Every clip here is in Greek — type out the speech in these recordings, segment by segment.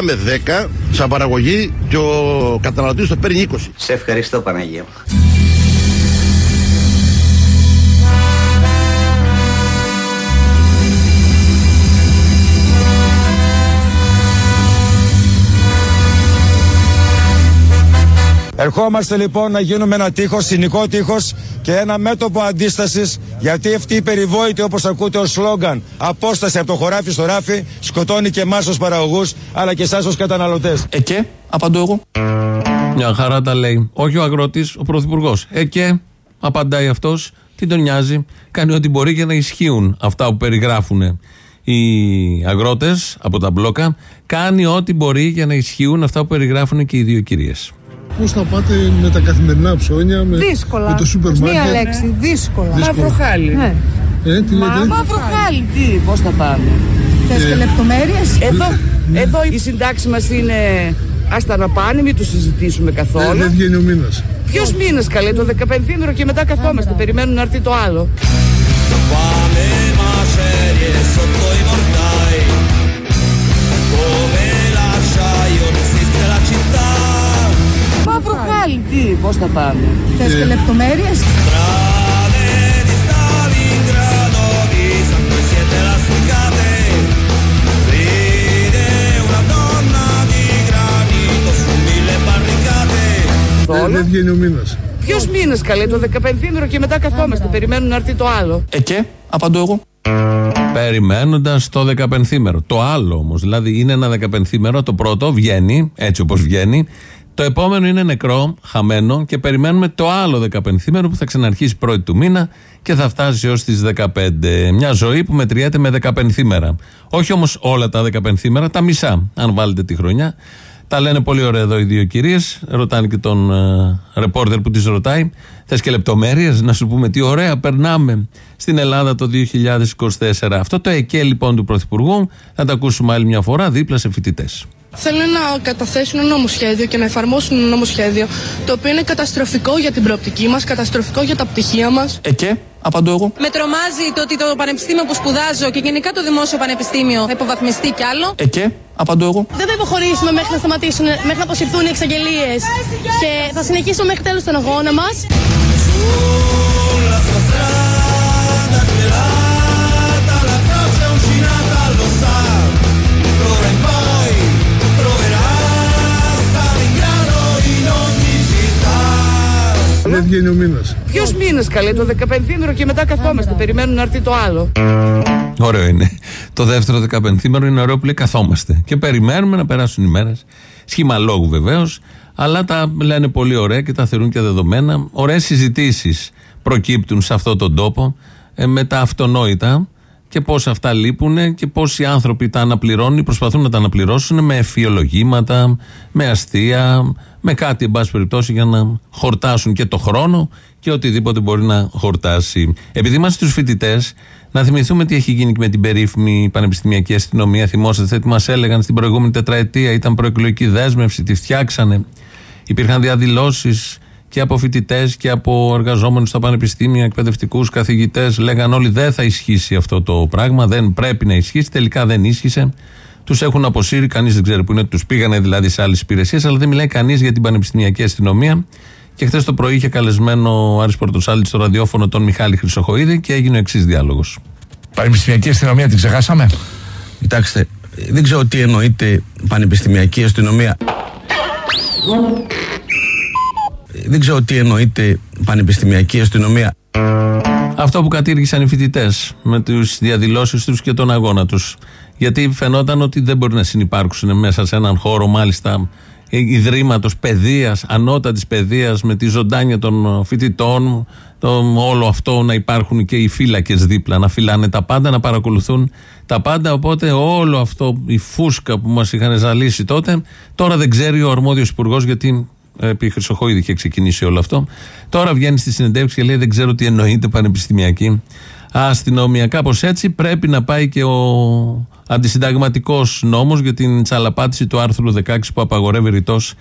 πουλάμε 10 σαν παραγωγή και ο καταναλωτής το παίρνει 20. Σε ευχαριστώ Παναγία μου. Ερχόμαστε λοιπόν να γίνουμε ένα τείχος, σινικό τείχος και ένα μέτωπο αντίστασης, γιατί αυτή η περιβόητη, όπως ακούτε ως σλόγκαν, απόσταση από το χωράφι στο ράφι, σκοτώνει και εμάς ως παραγωγούς, αλλά και εσάς ως καταναλωτές. Ε και, απαντώ εγώ. Μια χαρά τα λέει. Όχι ο αγρότης, ο πρωθυπουργός. Ε και, απαντάει αυτός, τι τον νοιάζει. Κάνει ό,τι μπορεί για να ισχύουν αυτά που περιγράφουν οι αγρότες από τα μπλόκα. Κάνει ό,τι μπορεί για να ισχύουν αυτά που περιγράφουν και οι δύο κυρίες. Πώ θα πάτε με τα καθημερινά ψώνια, με, δύσκολα. με το σούπερ μάρκετ. Μία λέξη, δύσκολα. Μαύρο χάλι. Ναι. Ε, τι λέτε; Μαύρο χάλι, τι, πώς θα πάμε; Θες και λεπτομέρειες; Εδώ, εδώ η συντάξη μας είναι. Άστα να πάνε, μην του συζητήσουμε Ε, καθόλου. δεν βγαίνει ο μήνας. Ποιος μήνας καλέ, το 15 και μετά καθόμαστε. Περιμένουν να έρθει το άλλο. Μαύρο χάλι, τι, πώς θα πάμε. Θες και λεπτομέρειες; Ε, δεν βγαίνει ο μήνας. Ποιος μήνας καλέ, το 15 και μετά καθόμαστε. Περιμένουν να έρθει το άλλο. Ε και, απαντώ εγώ. Περιμένοντας το 15μέρο. Το άλλο όμως, δηλαδή είναι ένα 15μέρο, το πρώτο βγαίνει, έτσι όπως βγαίνει. Το επόμενο είναι νεκρό, χαμένο και περιμένουμε το άλλο 15μέρο που θα ξαναρχίσει πρώτη του μήνα και θα φτάσει έως τις 15. Μια ζωή που μετριέται με 15 μέρα. Όχι όμως όλα τα 15 μέρα, τα μισά, αν βάλετε τη χρονιά. Τα λένε πολύ ωραία εδώ οι δύο κυρίες. Ρωτάνε και τον ε, ρεπόρτερ που τις ρωτάει. Θες και λεπτομέρειες, να σου πούμε τι ωραία περνάμε στην Ελλάδα το 2024. Αυτό το ΕΚΕ λοιπόν του Πρωθυπουργού θα το ακούσουμε άλλη μια φορά δίπλα σε φοιτητές. Θέλουν να καταθέσουν ένα νομοσχέδιο και να εφαρμόσουν ένα νομοσχέδιο το οποίο είναι καταστροφικό για την προοπτική μας, καταστροφικό για τα πτυχία μας. Ε και, απαντώ εγώ. Με τρομάζει το ότι το πανεπιστήμιο που σπουδάζω και γενικά το δημόσιο πανεπιστήμιο θα υποβαθμιστεί κι άλλο. Ε και, απαντώ εγώ. Δεν θα υποχωρήσουμε μέχρι να σταματήσουν, μέχρι να αποσυρθούν οι εξαγγελίες. Και θα συνεχίσουμε μέχρι τέλος τον αγώνα μας. Βγαίνει ο μήνας. Ποιος μήνας καλέ, το 15 και μετά καθόμαστε. Περιμένουν να έρθει το άλλο. Ωραίο είναι. Το δεύτερο 15μέρο είναι ωραίο που λέει καθόμαστε και περιμένουμε να περάσουν οι μέρες. Σχήμα λόγου βεβαίως, αλλά τα λένε πολύ ωραία και τα θεωρούν και δεδομένα. Ωραίες συζητήσεις προκύπτουν σε αυτόν τον τόπο ε, με τα αυτονόητα και πώς αυτά λείπουν και πώ οι άνθρωποι τα αναπληρώνουν ή προσπαθούν να τα αναπληρώσουν με εφιολογήματα, με αστεία, με κάτι εν πάση περιπτώσει για να χορτάσουν και το χρόνο και οτιδήποτε μπορεί να χορτάσει. Επειδή είμαστε στους φοιτητές, να θυμηθούμε τι έχει γίνει και με την περίφημη πανεπιστημιακή αστυνομία. Θυμόσαστε τι μας έλεγαν στην προηγούμενη τετραετία, ήταν προεκλογική δέσμευση, τη φτιάξανε. Υπήρχαν διαδηλώσεις και από φοιτητές και από εργαζόμενους στα πανεπιστήμια, εκπαιδευτικούς, καθηγητές. Λέγαν όλοι δεν θα ισχύσει αυτό το πράγμα, δεν πρέπει να ισχύσει. Τελικά δεν ίσχυσε. Τους έχουν αποσύρει, κανείς δεν ξέρει που είναι, τους πήγανε δηλαδή σε άλλες υπηρεσίες, αλλά δεν μιλάει κανείς για την πανεπιστημιακή αστυνομία. Και χθες το πρωί είχε καλεσμένο ο Άρης Πορτοσάλη στο ραδιόφωνο τον Μιχάλη Χρυσοχοίδη και έγινε ο εξής διάλογος. Πανεπιστημιακή αστυνομία την ξεχάσαμε; Κοιτάξτε, δεν ξέρω τι εννοείται πανεπιστημιακή αστυνομία. Δεν ξέρω τι εννοείται πανεπιστημιακή αστυνομία. Αυτό που κατήργησαν οι φοιτητές με τις διαδηλώσεις τους και τον αγώνα τους. Γιατί φαινόταν ότι δεν μπορεί να συνεπάρξουν μέσα σε έναν χώρο, μάλιστα ιδρύματος παιδείας, ανώτατης παιδείας, με τη ζωντάνια των φοιτητών, το, όλο αυτό να υπάρχουν και οι φύλακες δίπλα, να φυλάνε τα πάντα, να παρακολουθούν τα πάντα. Οπότε όλο αυτό, η φούσκα που μας είχαν ζαλίσει τότε, τώρα δεν ξέρει ο αρμόδιος υπουργός γιατί επί Χρυσοχοίδη είχε ξεκινήσει όλο αυτό. Τώρα βγαίνει στη συνεντεύξη και λέει: Δεν ξέρω τι εννοείται πανεπιστημιακή αστυνομία. Κάπως έτσι πρέπει να πάει και ο αντισυνταγματικός νόμος για την τσαλαπάτηση του άρθρου 16 που απαγορεύει ρητός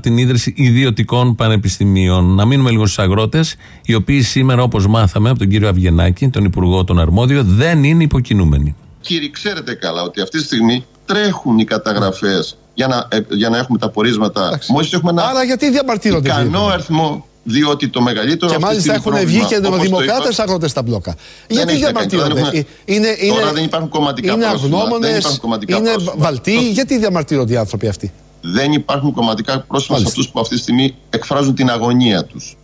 την ίδρυση ιδιωτικών πανεπιστημίων. Να μείνουμε λίγο στους αγρότες, οι οποίοι σήμερα, όπως μάθαμε από τον κύριο Αυγενάκη, τον Υπουργό των Αρμόδιο, δεν είναι υποκινούμενοι. Κύριοι, ξέρετε καλά ότι αυτή τη στιγμή τρέχουν οι καταγραφές για να, ε, για να έχουμε τα πορίσματα. Μόλις έχουμε ένα Άρα γιατί διαμαρτύρονται. ικανό αριθμό, διότι το μεγαλύτερο. Και αυτή τη μάλιστα στιγμή έχουν πρόβλημα, βγει και όπως το δημοκράτες είπα, αγρότε στα μπλόκα. δεν Γιατί έχει να κάνει. Τώρα διαμαρτύρονται. δεν Ε, Είναι, είναι, Τώρα δεν υπάρχουν κομματικά είναι πρόσωπα. Δεν αγνώμονες, υπάρχουν κομματικά είναι πρόσωπα. βαλτοί. Γιατί διαμαρτύρονται οι άνθρωποι αυτοί; Δεν υπάρχουν κομματικά πρόσωπα σε Μάλιστα. αυτούς που αυτή τη στιγμή εκφράζουν την αγωνία τους.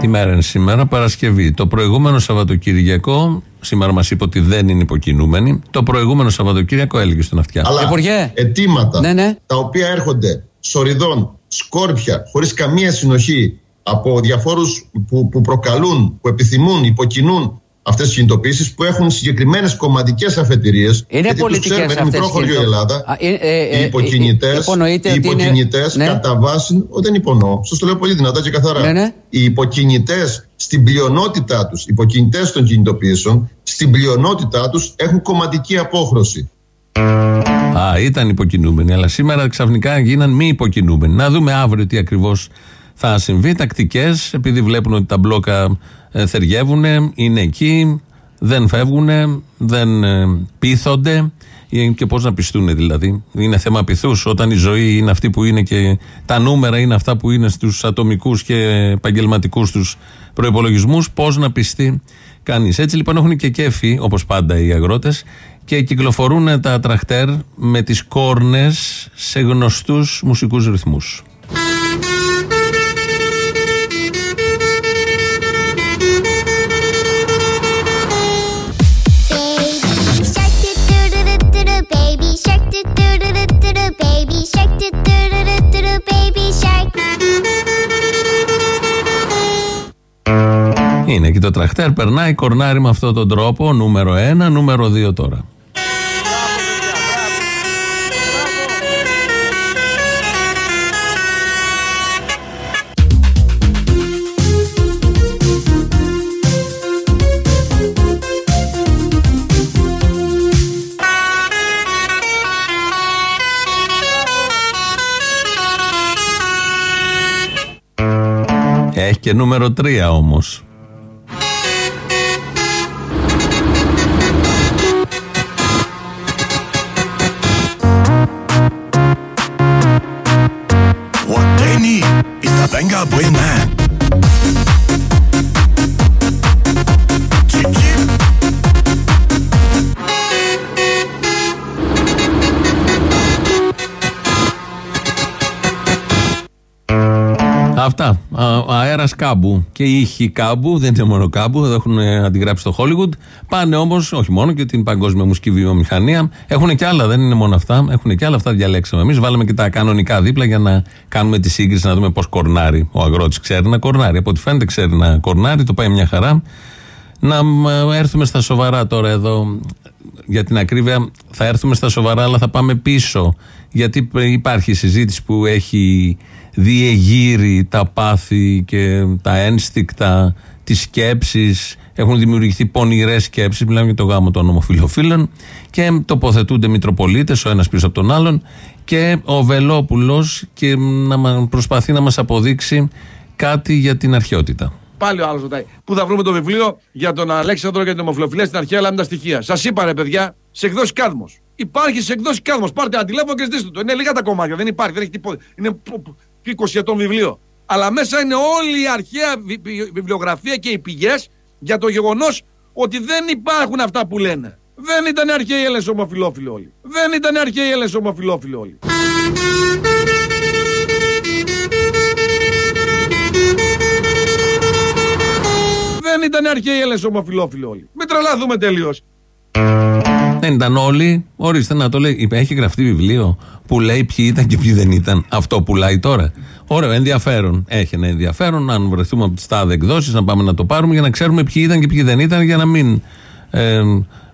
Τι μέρα είναι σήμερα, Παρασκευή. Το προηγούμενο Σαββατοκύριακο, σήμερα μας είπε ότι δεν είναι υποκινούμενοι. Το προηγούμενο Σαββατοκύριακο έλεγε στον αυτιά. Αλλά Υπουργέ. αιτήματα Ναι, ναι. τα οποία έρχονται σοριδών, σκόρπια, χωρίς καμία συνοχή από διαφόρους που, που προκαλούν, που επιθυμούν, υποκινούν αυτές τις κινητοποιήσεις που έχουν συγκεκριμένες κομματικές αφετηρίες Είναι γιατί τους πολιτικές ξέρουμε, είναι μικρό αυτές οι χωριό η κινητο- Ελλάδα Α, ε, ε, ε, οι υποκινητές, υπονοείται οι ότι είναι- υποκινητές Ναι. κατά βάση, ο, δεν υπονοώ, σας το λέω πολύ δυνατά και καθαρά Ναι, ναι. οι υποκινητές στην πλειονότητά τους, οι υποκινητές των κινητοποιήσεων στην πλειονότητά τους έχουν κομματική απόχρωση Α, ήταν υποκινούμενοι, αλλά σήμερα ξαφνικά γίναν μη υποκινούμενοι. Να δούμε αύριο τι ακριβώς θα συμβεί. Τακτικές, επειδή βλέπουν ότι τα μπλόκα ε, θεριεύουν, είναι εκεί, δεν φεύγουν, δεν ε, πείθονται. Ε, Και πώς να πιστούν δηλαδή. Είναι θέμα πειθούς. Όταν η ζωή είναι αυτή που είναι και τα νούμερα είναι αυτά που είναι στους ατομικούς και επαγγελματικούς τους προπολογισμού, πώς να πιστεί κανείς. Έτσι λοιπόν έχουν και κέφι, όπως πάντα οι αγρότες, και κυκλοφορούν τα τραχτέρ με τις κόρνες σε γνωστούς μουσικούς ρυθμούς. Είναι και το τραχτέρ, περνάει, κορνάρει με αυτόν τον τρόπο. Νούμερο 1, νούμερο 2 τώρα. Έχει και νούμερο 3 όμως. Αέρα κάμπου και ήχοι κάμπου, δεν είναι μόνο κάμπου, εδώ έχουν ε, αντιγράψει στο Hollywood. Πάνε όμως, όχι μόνο και την παγκόσμια μουσική βιομηχανία. Έχουν και άλλα, δεν είναι μόνο αυτά. Έχουν και άλλα, αυτά διαλέξαμε εμείς. Βάλαμε και τα κανονικά δίπλα για να κάνουμε τη σύγκριση, να δούμε πώς κορνάρει. Ο αγρότης ξέρει να κορνάρει. Από ό,τι φαίνεται ξέρει να κορνάρει, το πάει μια χαρά. Να μ, έρθουμε στα σοβαρά τώρα εδώ. Για την ακρίβεια, θα έρθουμε στα σοβαρά, αλλά θα πάμε πίσω. Γιατί υπάρχει συζήτηση που έχει διεγείρει τα πάθη και τα ένστικτα, τι σκέψει. Έχουν δημιουργηθεί πονηρές σκέψεις. Μιλάμε για το γάμο των ομοφυλοφίλων. Και τοποθετούνται Μητροπολίτες, ο ένας πίσω από τον άλλον. Και ο Βελόπουλος και να μα- προσπαθεί να μας αποδείξει κάτι για την αρχαιότητα. Πάλι ο άλλος ρωτάει. Πού θα βρούμε το βιβλίο για τον Αλέξανδρο και την ομοφυλοφιλία στην αρχαία, αλλά με τα στοιχεία; Σας είπα ρε παιδιά, σε εκδόσεις κάδμος. Υπάρχει σε εκδόσεις κάδμος. Πάρτε ένα τηλέφωνο και ζητήστε το. Είναι λίγα τα κομμάτια, δεν υπάρχει, δεν έχει τίποτα. Είναι π- π- 20 ετών βιβλίο. Αλλά μέσα είναι όλη η αρχαία βι- βι- βιβλιογραφία και οι πηγές για το γεγονός ότι δεν υπάρχουν αυτά που λένε. Δεν ήταν αρχαίοι Έλληνες ομοφυλόφιλοι όλοι. Δεν ήταν αρχαίοι Έλληνες ομοφυλόφιλοι όλοι. Δεν ήταν αρχαίοι Έλληνες ομοφυλόφιλοι όλοι. Μην τρελαθούμε τελείως. Δεν ήταν όλοι. Ορίστε να το λέει. Είπε, Έχει γραφτεί βιβλίο που λέει ποιοι ήταν και ποιοι δεν ήταν. Αυτό πουλάει τώρα. Ωραίο, ενδιαφέρον. Έχει ένα ενδιαφέρον. Αν βρεθούμε από τι τάδε εκδόσεις, να πάμε να το πάρουμε για να ξέρουμε ποιοι ήταν και ποιοι δεν ήταν, για να μην. ε,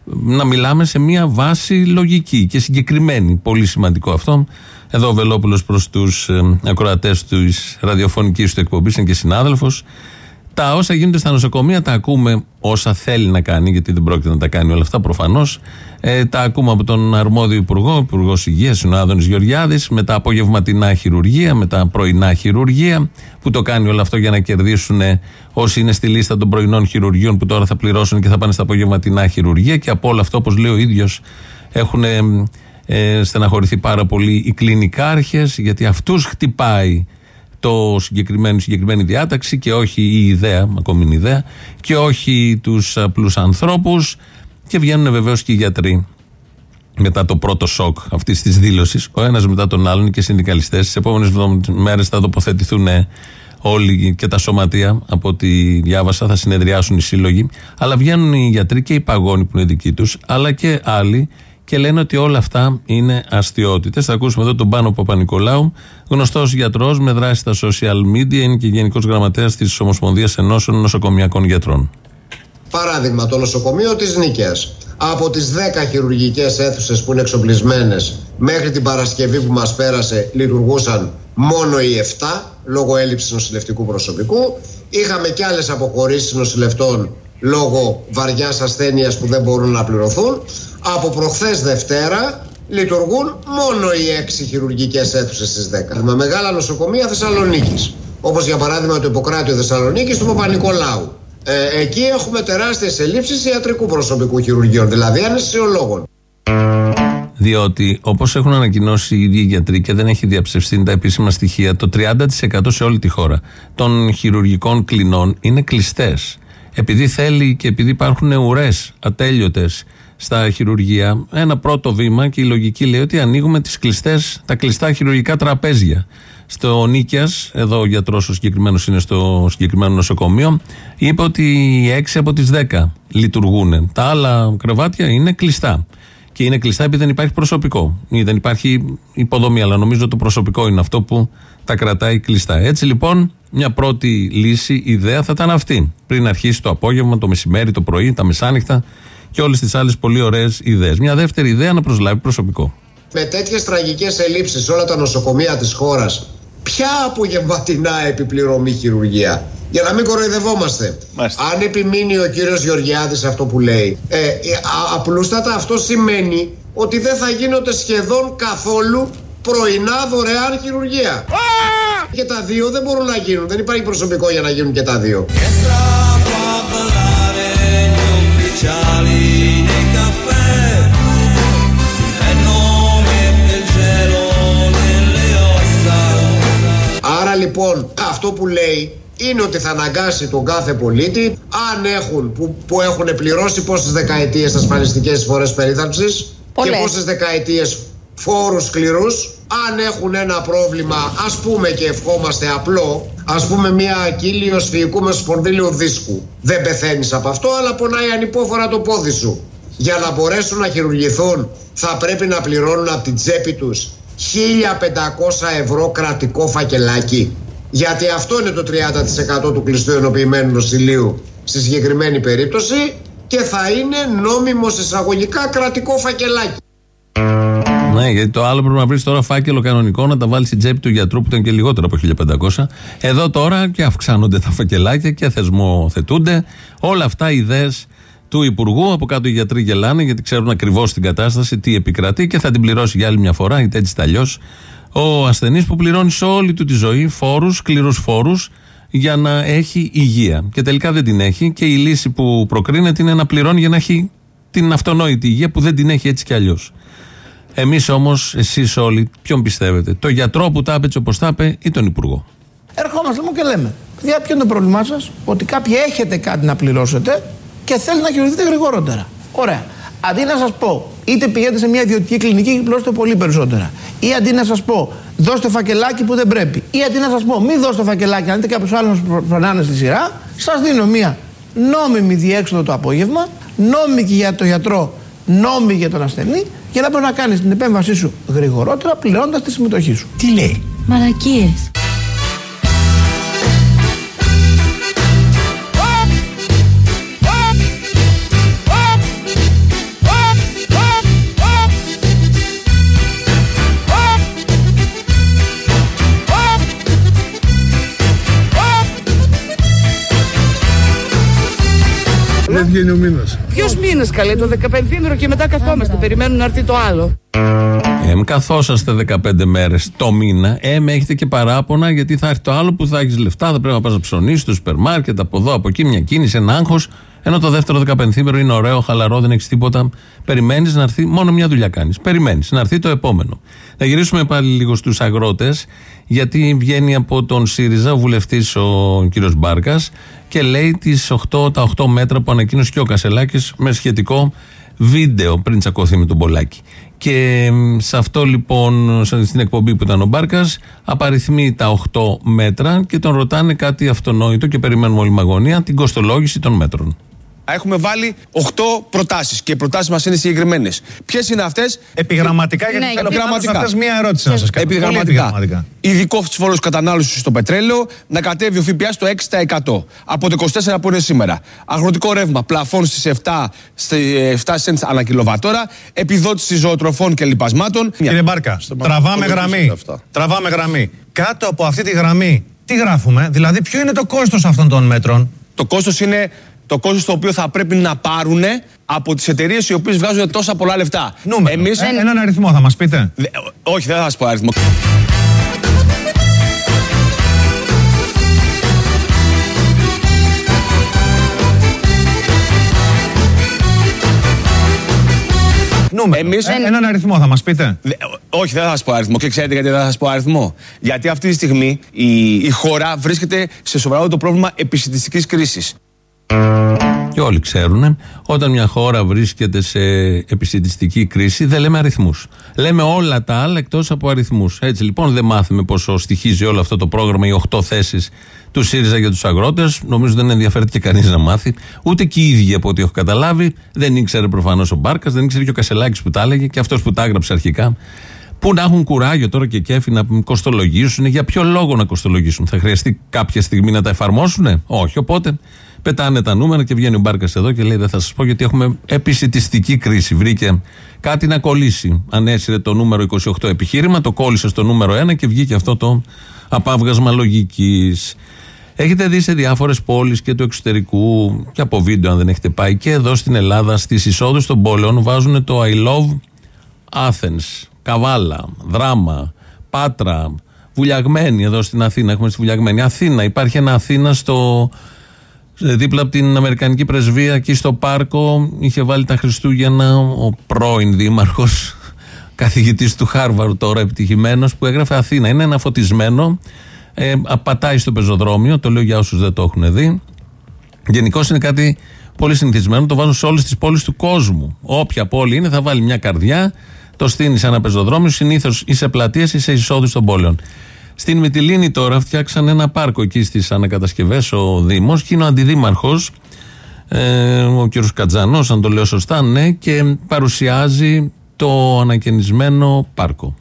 να μιλάμε σε μια βάση λογική και συγκεκριμένη. Πολύ σημαντικό αυτό. Εδώ ο Βελόπουλος προς τους ε, ακροατές της ραδιοφωνικής του εκπομπής είναι και συνάδελφος. Τα όσα γίνονται στα νοσοκομεία τα ακούμε όσα θέλει να κάνει, γιατί δεν πρόκειται να τα κάνει όλα αυτά προφανώς. Ε, τα ακούμε από τον αρμόδιο Υπουργό, Υπουργός Υγείας, είναι ο Άδωνης Γεωργιάδης, με τα απογευματινά χειρουργία, με τα πρωινά χειρουργία, που το κάνει όλο αυτό για να κερδίσουν ε, όσοι είναι στη λίστα των πρωινών χειρουργείων που τώρα θα πληρώσουν και θα πάνε στα απογευματινά χειρουργία. Και από όλο αυτό, όπως λέει ο ίδιος, έχουν ε, ε, στεναχωρηθεί πάρα πολύ οι κλινικάρχες γιατί αυτούς χτυπάει το συγκεκριμένο, η συγκεκριμένη διάταξη και όχι η ιδέα, ακόμη είναι ιδέα, και όχι τους απλούς ανθρώπους και βγαίνουν βεβαίως και οι γιατροί μετά το πρώτο σοκ αυτής της δήλωσης, ο ένας μετά τον άλλον και οι συνδικαλιστές. Τις επόμενες μέρε θα τοποθετηθούν όλοι και τα σωματεία από ό,τι διάβασα, θα συνεδριάσουν οι σύλλογοι. Αλλά βγαίνουν οι γιατροί και οι παγόνοι που είναι δικοί τους, αλλά και άλλοι και λένε ότι όλα αυτά είναι αστείωτητες. Θα ακούσουμε εδώ τον Πάνο Παπα-Νικολάου, γνωστός γιατρός με δράση στα social media, είναι και γενικός γραμματέας της Ομοσπονδίας Ενώσεων Νοσοκομιακών Γιατρών. Παράδειγμα, το νοσοκομείο της Νίκαιας. Από τις 10 χειρουργικές αίθουσες που είναι εξοπλισμένες μέχρι την Παρασκευή που μας πέρασε, λειτουργούσαν μόνο οι 7 λόγω έλλειψης νοσηλευτικού προσωπικού. Είχαμε και άλλες αποχωρήσεις νοσηλευτών λόγω βαριάς ασθένειας που δεν μπορούν να πληρωθούν. Από προχθές Δευτέρα λειτουργούν μόνο οι 6 χειρουργικές αίθουσες στις 10. Με μεγάλα νοσοκομεία Θεσσαλονίκης. Όπως για παράδειγμα το Ιπποκράτιο Θεσσαλονίκης του Παπα-Νικολάου. Ε, εκεί έχουμε τεράστιες ελλείψεις ιατρικού προσωπικού χειρουργείων, δηλαδή αναισθησιολόγων. Διότι, όπως έχουν ανακοινώσει οι ίδιοι γιατροί και δεν έχει διαψευστεί τα επίσημα στοιχεία, το 30% σε όλη τη χώρα των χειρουργικών κλινών είναι κλειστές. Επειδή θέλει και επειδή υπάρχουν ουρές ατέλειωτες στα χειρουργεία, ένα πρώτο βήμα και η λογική λέει ότι ανοίγουμε τις κλειστές, τα κλειστά χειρουργικά τραπέζια. Στο Νίκιας, εδώ ο γιατρός ο συγκεκριμένος είναι στο συγκεκριμένο νοσοκομείο, είπε ότι 6 από τις 10 λειτουργούν. Τα άλλα κρεβάτια είναι κλειστά. Και είναι κλειστά επειδή δεν υπάρχει προσωπικό. Ή δεν υπάρχει υποδομή, αλλά νομίζω το προσωπικό είναι αυτό που τα κρατάει κλειστά. Έτσι λοιπόν, μια πρώτη λύση, ιδέα θα ήταν αυτή. Πριν αρχίσει το απόγευμα, το μεσημέρι, το πρωί, τα μεσάνυχτα και όλες τις άλλες πολύ ωραίες ιδέες. Μια δεύτερη ιδέα να προσλάβει προσωπικό. Με τέτοιες τραγικές ελλείψεις σε όλα τα νοσοκομεία της χώρας, ποια απογευματινά επιπληρωμή χειρουργία; Για να μην κοροϊδευόμαστε. Αν επιμείνει ο κύριος Γεωργιάδης αυτό που λέει, ε, ε, α- απλούστατα αυτό σημαίνει ότι δεν θα γίνονται σχεδόν καθόλου πρωινά δωρεάν χειρουργία. Και τα δύο δεν μπορούν να γίνουν. Δεν υπάρχει προσωπικό για να γίνουν και τα δύο. Άρα λοιπόν αυτό που λέει είναι ότι θα αναγκάσει τον κάθε πολίτη αν έχουν που, που έχουν πληρώσει πόσες δεκαετίες ασφαλιστικές εισφορές περίθαλψης και Πολλές. πόσες δεκαετίες φόρους σκληρούς. Αν έχουν ένα πρόβλημα ας πούμε και ευχόμαστε απλό ας πούμε μια κύλιο σφυγικού μεσοσπονδύλιου δίσκου. Δεν πεθαίνεις από αυτό αλλά πονάει ανυπόφορα το πόδι σου. Για να μπορέσουν να χειρουργηθούν θα πρέπει να πληρώνουν από την τσέπη τους 1500 ευρώ κρατικό φακελάκι. Γιατί αυτό είναι το 30% του κλειστού ενοποιημένου νοσηλείου στη συγκεκριμένη περίπτωση και θα είναι νόμιμο εισαγωγικά κρατικό φακελάκι. Ναι, γιατί το άλλο πρέπει να βρεις τώρα φάκελο κανονικό να τα βάλεις στην τσέπη του γιατρού που ήταν και λιγότερο από 1500. Εδώ τώρα και αυξάνονται τα φακελάκια και θεσμοθετούνται. Όλα αυτά ιδέες του Υπουργού. Από κάτω οι γιατροί γελάνε γιατί ξέρουν ακριβώς την κατάσταση, τι επικρατεί και θα την πληρώσει για άλλη μια φορά, είτε έτσι είτε αλλιώς. Ο ασθενής που πληρώνει σε όλη του τη ζωή φόρους, σκληρούς φόρους, για να έχει υγεία. Και τελικά δεν την έχει και η λύση που προκρίνεται είναι να πληρώνει για να έχει την αυτονόητη υγεία που δεν την έχει έτσι κι αλλιώς. Εμείς όμως, εσείς όλοι, ποιον πιστεύετε, το γιατρό που τα έπαιξε όπως τα είπε ή τον Υπουργό; Ερχόμαστε λοιπόν και λέμε, παιδιά, ποιο είναι το πρόβλημά σας, ότι κάποιοι έχετε κάτι να πληρώσετε και θέλει να χειριστείτε γρηγορότερα. Ωραία. Αντί να σας πω, είτε πηγαίνετε σε μια ιδιωτική κλινική και πληρώσετε πολύ περισσότερα. Ή αντί να σας πω, δώστε φακελάκι που δεν πρέπει. Ή αντί να σας πω, μην δώστε φακελάκι, αν δείτε κάποιος άλλος να περνάνε στη σειρά, σας δίνω μια νόμιμη διέξοδο το απόγευμα, νόμιμη και για το γιατρό, νόμιμη για τον ασθενή, για να μπορεί να κάνεις την επέμβασή σου γρηγορότερα, πληρώνοντας τη συμμετοχή σου. Τι λέει; Μαλακίες. Δεν βγαίνει ο μήνας. Ποιος μήνα καλέ, το 15 και μετά καθόμαστε. Περιμένουν να έρθει το άλλο. Ε, καθόσαστε 15 μέρες το μήνα. Ε, με έχετε και παράπονα γιατί θα έρθει το άλλο που θα έχεις λεφτά, θα πρέπει να πας να ψωνίσεις στο σούπερ μάρκετ, από εδώ, από εκεί, μια κίνηση, ένα άγχος. Ενώ το δεύτερο 15 είναι ωραίο, χαλαρό, δεν έχεις τίποτα. Περιμένεις να έρθει, μόνο μια δουλειά κάνεις. Περιμένεις να έρθει το επόμενο. Θα γυρίσουμε πάλι λίγο στους αγρότες, γιατί βγαίνει από τον ΣΥΡΙΖΑ ο βουλευτής ο κ. Μπάρκας και λέει τις 8, τα 8 μέτρα που ανακοίνωσε και ο Κασελάκης με σχετικό βίντεο πριν τσακωθεί με τον Πολάκη. Και μ, σε αυτό λοιπόν, σε- στην εκπομπή που ήταν ο Μπάρκας, απαριθμεί τα 8 μέτρα και τον ρωτάνε κάτι αυτονόητο και περιμένουμε όλη μαγωνία, την κοστολόγηση των μέτρων. Έχουμε βάλει 8 προτάσεις και οι προτάσεις μας είναι συγκεκριμένες. Ποιες είναι αυτές, Επιγραμματικά, γιατί θέλω πάνω σε αυτές μία ερώτηση να σας κάνω. Πολύ επιγραμματικά. Ειδικό φόρο κατανάλωσης στο πετρέλαιο, να κατέβει ο ΦΠΑ στο 6% από το 24 που είναι σήμερα. Αγροτικό ρεύμα, πλαφόν στις 7, στη 7 cents ανά κιλοβατόρα, επιδότηση ζωοτροφών και λοιπασμάτων. Κύριε Μπάρκα, τραβάμε γραμμή. Τραβάμε γραμμή. Κάτω από αυτή τη γραμμή, τι γράφουμε, δηλαδή ποιο είναι το κόστος αυτών των μέτρων; Το κόστος είναι το κόστος το οποίο θα πρέπει να πάρουν από τις εταιρείες οι οποίες βγάζουν τόσα πολλά λεφτά. Νούμερο. Εμείς, Ε, έναν αριθμό θα μας πείτε. Δε- όχι, δεν θα σας πω αριθμό. Νούμερο. Εμείς- Ε, έναν αριθμό θα μας πείτε. Δε- όχι, δεν θα σας πω αριθμό. Και ξέρετε γιατί δεν θα σας πω αριθμό; Γιατί αυτή τη στιγμή η, η χώρα βρίσκεται σε σοβαρό πρόβλημα επισητιστική κρίσης. Και όλοι ξέρουν, όταν μια χώρα βρίσκεται σε επισητιστική κρίση, δεν λέμε αριθμούς. Λέμε όλα τα άλλα εκτός από αριθμούς. Έτσι λοιπόν δεν μάθαμε πόσο στοιχίζει όλο αυτό το πρόγραμμα, οι 8 θέσεις του ΣΥΡΙΖΑ για τους αγρότες. Νομίζω δεν ενδιαφέρεται και κανείς να μάθει. Ούτε και οι ίδιοι από ό,τι έχω καταλάβει. Δεν ήξερε προφανώς ο Μπάρκας, δεν ήξερε και ο Κασελάκης που τα έλεγε και αυτός που τα έγραψε αρχικά. Πού να έχουν κουράγιο τώρα και κέφι να κοστολογήσουν, για ποιο λόγο να κοστολογήσουν; Θα χρειαστεί κάποια στιγμή να τα εφαρμόσουν, Όχι. Οπότε πετάνε τα νούμερα και βγαίνει ο Μπάρκας εδώ και λέει: Δεν θα σας πω γιατί έχουμε επισητιστική κρίση. Βρήκε κάτι να κολλήσει. Ανέσυρε το νούμερο 28 επιχείρημα, το κόλλησε στο νούμερο 1 και βγήκε αυτό το απάβγασμα λογικής. Έχετε δει σε διάφορες πόλεις και του εξωτερικού και από βίντεο, αν δεν έχετε πάει, και εδώ στην Ελλάδα, στις εισόδους των πόλεων βάζουν το I love Athens, Καβάλα, Δράμα, Πάτρα, Βουλιαγμένη εδώ στην Αθήνα. Έχουμε στη Βουλιαγμένη. Αθήνα, υπάρχει ένα Αθήνα στο, ε, δίπλα από την Αμερικανική Πρεσβεία εκεί στο πάρκο. Είχε βάλει τα Χριστούγεννα ο πρώην δήμαρχος, καθηγητής του Χάρβαρου τώρα επιτυχημένος, που έγραφε Αθήνα. Είναι ένα φωτισμένο, ε, πατάει στο πεζοδρόμιο, το λέω για όσους δεν το έχουν δει. Γενικώ είναι κάτι πολύ συνηθισμένο. Το βάζουν σε όλες τις πόλεις του κόσμου. Όποια πόλη είναι, θα βάλει μια καρδιά, το στείνει σε ένα πεζοδρόμιο, συνήθως ή σε πλατείε ή σε εισόδου των πόλεων. Στην Μυτιλίνη τώρα φτιάξαν ένα πάρκο εκεί στις ανακατασκευές ο Δήμος και είναι ο αντιδήμαρχος, ε, ο κ. Κατζανός, αν το λέω σωστά, ναι, και παρουσιάζει το ανακαινισμένο πάρκο.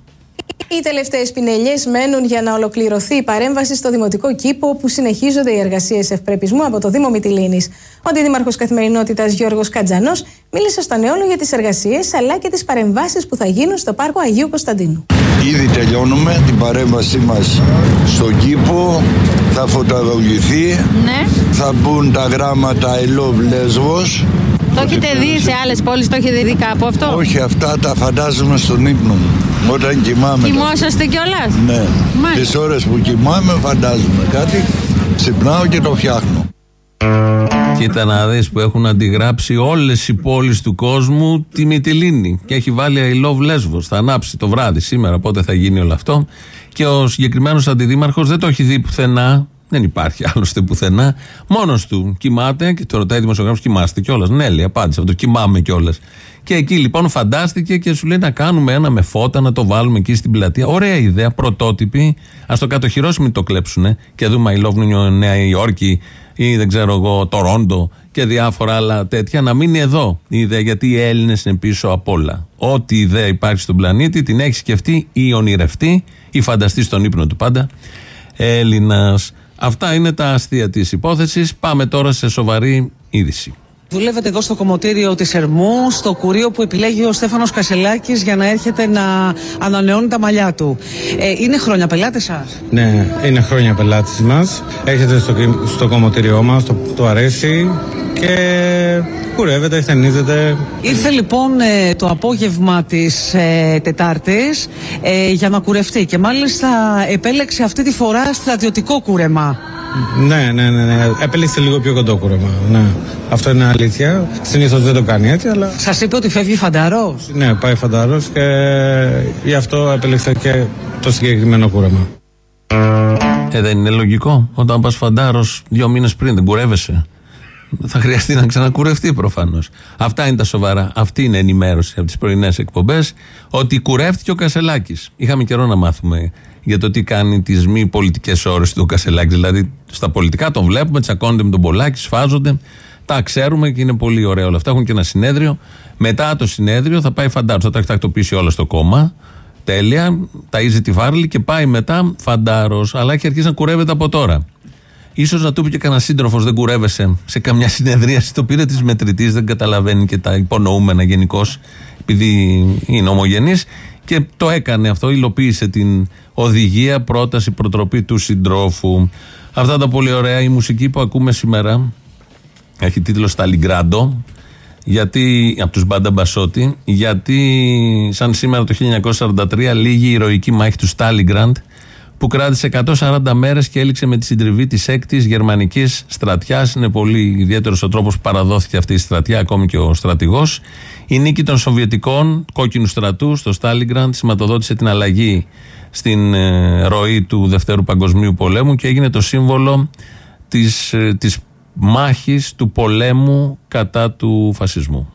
Οι τελευταίες πινελιές μένουν για να ολοκληρωθεί η παρέμβαση στο δημοτικό κήπο, όπου συνεχίζονται οι εργασίες ευπρεπισμού από το Δήμο Μυτιλίνη. Ο Αντιδήμαρχο Καθημερινότητας Γιώργος Κατζανό μίλησε στον Νεόλο για τις εργασίες αλλά και τις παρεμβάσεις που θα γίνουν στο πάρκο Αγίου Κωνσταντίνου. Ήδη τελειώνουμε την παρέμβασή μας στον κήπο, θα φωτογραφηθεί, Ναι. θα μπουν τα γράμματα I love Lesbos. Το έχετε δει σε άλλες πόλεις, το έχετε δει κάπου αυτό; Όχι, αυτά τα φαντάζομαι στον ύπνο μου, όταν κοιμάμαι. Κοιμόσαστε κιόλας; Ναι, Μάλιστα. τις ώρες που κοιμάμαι φαντάζομαι κάτι, ξυπνάω και το φτιάχνω. Κοίτα να δεις που έχουν αντιγράψει όλες οι πόλεις του κόσμου τη Μυτιλίνη και έχει βάλει I love Lesbos, θα ανάψει το βράδυ σήμερα πότε θα γίνει όλο αυτό και ο συγκεκριμένος αντιδήμαρχος δεν το έχει δει πουθενά δεν υπάρχει άλλωστε πουθενά. Μόνος του κοιμάται και το ρωτάει δημοσιογράφος: Κοιμάστε κιόλας; Ναι, λέει, απάντησε αυτό. Κοιμάμαι κιόλας. Και εκεί λοιπόν φαντάστηκε και σου λέει να κάνουμε ένα με φώτα, να το βάλουμε εκεί στην πλατεία. Ωραία ιδέα, πρωτότυπη. Α το κατοχυρώσουμε, μην το κλέψουνε. Και δούμε I love Νέα Υόρκη ή δεν ξέρω εγώ, Τορόντο και διάφορα άλλα τέτοια. Να μείνει εδώ η ιδέα, γιατί οι Έλληνες είναι πίσω απ' όλα. Ό,τι ιδέα υπάρχει στον πλανήτη την έχει σκεφτεί ή ονειρευτεί ή φανταστεί στον ύπνο του πάντα. Έλληνας. Αυτά είναι τα αστεία της υπόθεσης. Πάμε τώρα σε σοβαρή είδηση. Δουλεύετε εδώ στο κομμωτήριο της Ερμού, στο κουρίο που επιλέγει ο Στέφανος Κασελάκης για να έρχεται να ανανεώνει τα μαλλιά του. Ε, είναι χρόνια πελάτες σας; Ναι, είναι χρόνια πελάτη μας. Έρχεται στο, κι- στο κομμωτήριό μας, το, το αρέσει. και κουρεύεται, ευθενίζεται. Ήρθε λοιπόν ε, το απόγευμα της ε, Τετάρτης ε, για να κουρευτεί και μάλιστα επέλεξε αυτή τη φορά στρατιωτικό κούρεμα. Ναι, ναι, ναι, ναι. Επέλεξε λίγο πιο κοντό κούρεμα. Ναι. Αυτό είναι αλήθεια. Συνήθως δεν το κάνει έτσι, αλλά. Σας είπε ότι φεύγει φανταρός. Ναι, πάει φανταρός και γι' αυτό επέλεξε και το συγκεκριμένο κούρεμα. Ε, δεν είναι λογικό. Όταν πας φαντάρος δύο μήνες πριν δεν κουρεύεσαι. Θα χρειαστεί να ξανακουρευτεί προφανώς. Αυτά είναι τα σοβαρά. Αυτή είναι η ενημέρωση από τις πρωινές εκπομπές. Ότι κουρεύτηκε ο Κασελάκης. Είχαμε καιρό να μάθουμε για το τι κάνει τις μη πολιτικές ώρες του Κασελάκης. Δηλαδή, στα πολιτικά τον βλέπουμε, τσακώνονται με τον Πολάκη, σφάζονται. Τα ξέρουμε και είναι πολύ ωραία όλα αυτά. Έχουν και ένα συνέδριο. Μετά το συνέδριο θα πάει φαντάρος. Θα τα έχει τακτοποιήσει όλα στο κόμμα. Τέλεια. Ταΐζει τη φάρλη και πάει μετά φαντάρος. Αλλά έχει αρχίσει να κουρεύεται από τώρα. σω να του πει και κανένα σύντροφος δεν κουρεύεσαι σε καμιά συνεδρίαση. Το πήρε της μετρητής, δεν καταλαβαίνει και τα υπονοούμενα γενικώς, επειδή είναι ομογενής. Και το έκανε αυτό, υλοποίησε την οδηγία, πρόταση, προτροπή του συντρόφου. Αυτά τα πολύ ωραία. Η μουσική που ακούμε σήμερα έχει τίτλο Σταλιγκράντο γιατί, από τους Μπάντα Μπασότη γιατί σαν σήμερα το 1943 λίγη η ηρωική μάχη του Στάλιγκραντ που κράτησε 140 μέρες και έληξε με τη συντριβή της έκτης γερμανικής στρατιάς. Είναι πολύ ιδιαίτερος ο τρόπος που παραδόθηκε αυτή η στρατιά, ακόμη και ο στρατηγός. Η νίκη των Σοβιετικών κόκκινου στρατού στο Στάλιγκραντ σηματοδότησε την αλλαγή στην ε, ροή του Δευτέρου Παγκοσμίου Πολέμου και έγινε το σύμβολο της, ε, της μάχης του πολέμου κατά του φασισμού.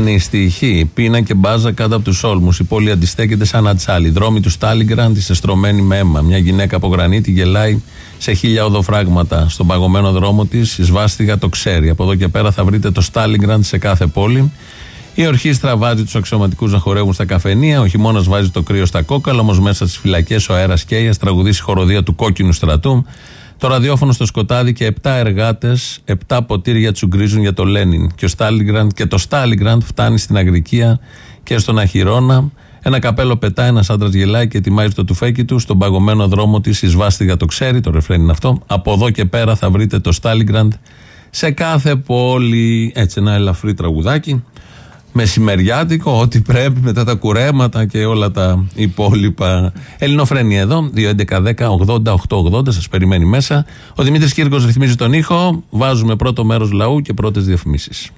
Λένε οι στοιχοί. Πίνα και μπάζα κάτω από τους όλμου. Η πόλη αντιστέκεται σαν ατσάλι. Δρόμοι του Στάλιγκραντ εστρωμένοι με αίμα. Μια γυναίκα από γρανίτη γελάει σε χίλια οδοφράγματα. Στον παγωμένο δρόμο της, η σβάστηγα το ξέρει. Από εδώ και πέρα θα βρείτε το Στάλιγκραντ σε κάθε πόλη. Η ορχήστρα βάζει τους αξιωματικούς να χορεύουν στα καφενεία. Ο χειμώνας βάζει το κρύο στα κόκαλα. Όμως μέσα στις φυλακές ο αέρας καίει. Α τραγουδήσει η χοροδία του κόκκινου στρατού. Το ραδιόφωνο στο σκοτάδι και 7 εργάτες, 7 ποτήρια τσουγκρίζουν για το Λένιν. Και, ο Στάλιγκραντ, και το Στάλιγκραντ φτάνει στην Αγρικία και στον Αχυρώνα. Ένα καπέλο πετάει, ένας άντρας γελάει και ετοιμάζει το τουφέκι του. Στον παγωμένο δρόμο της, η σβάστηγα το ξέρει, το ρεφρέν είναι αυτό. Από εδώ και πέρα θα βρείτε το Στάλιγκραντ σε κάθε πόλη. Έτσι, ένα ελαφρύ τραγουδάκι. Μεσημεριάτικο, ό,τι πρέπει μετά τα κουρέματα και όλα τα υπόλοιπα. Ελληνοφρένια εδώ, 2.11.10.80.880, σας περιμένει μέσα. Ο Δημήτρης Κύρκος ρυθμίζει τον ήχο. Βάζουμε πρώτο μέρος λαού και πρώτες διαφημίσεις.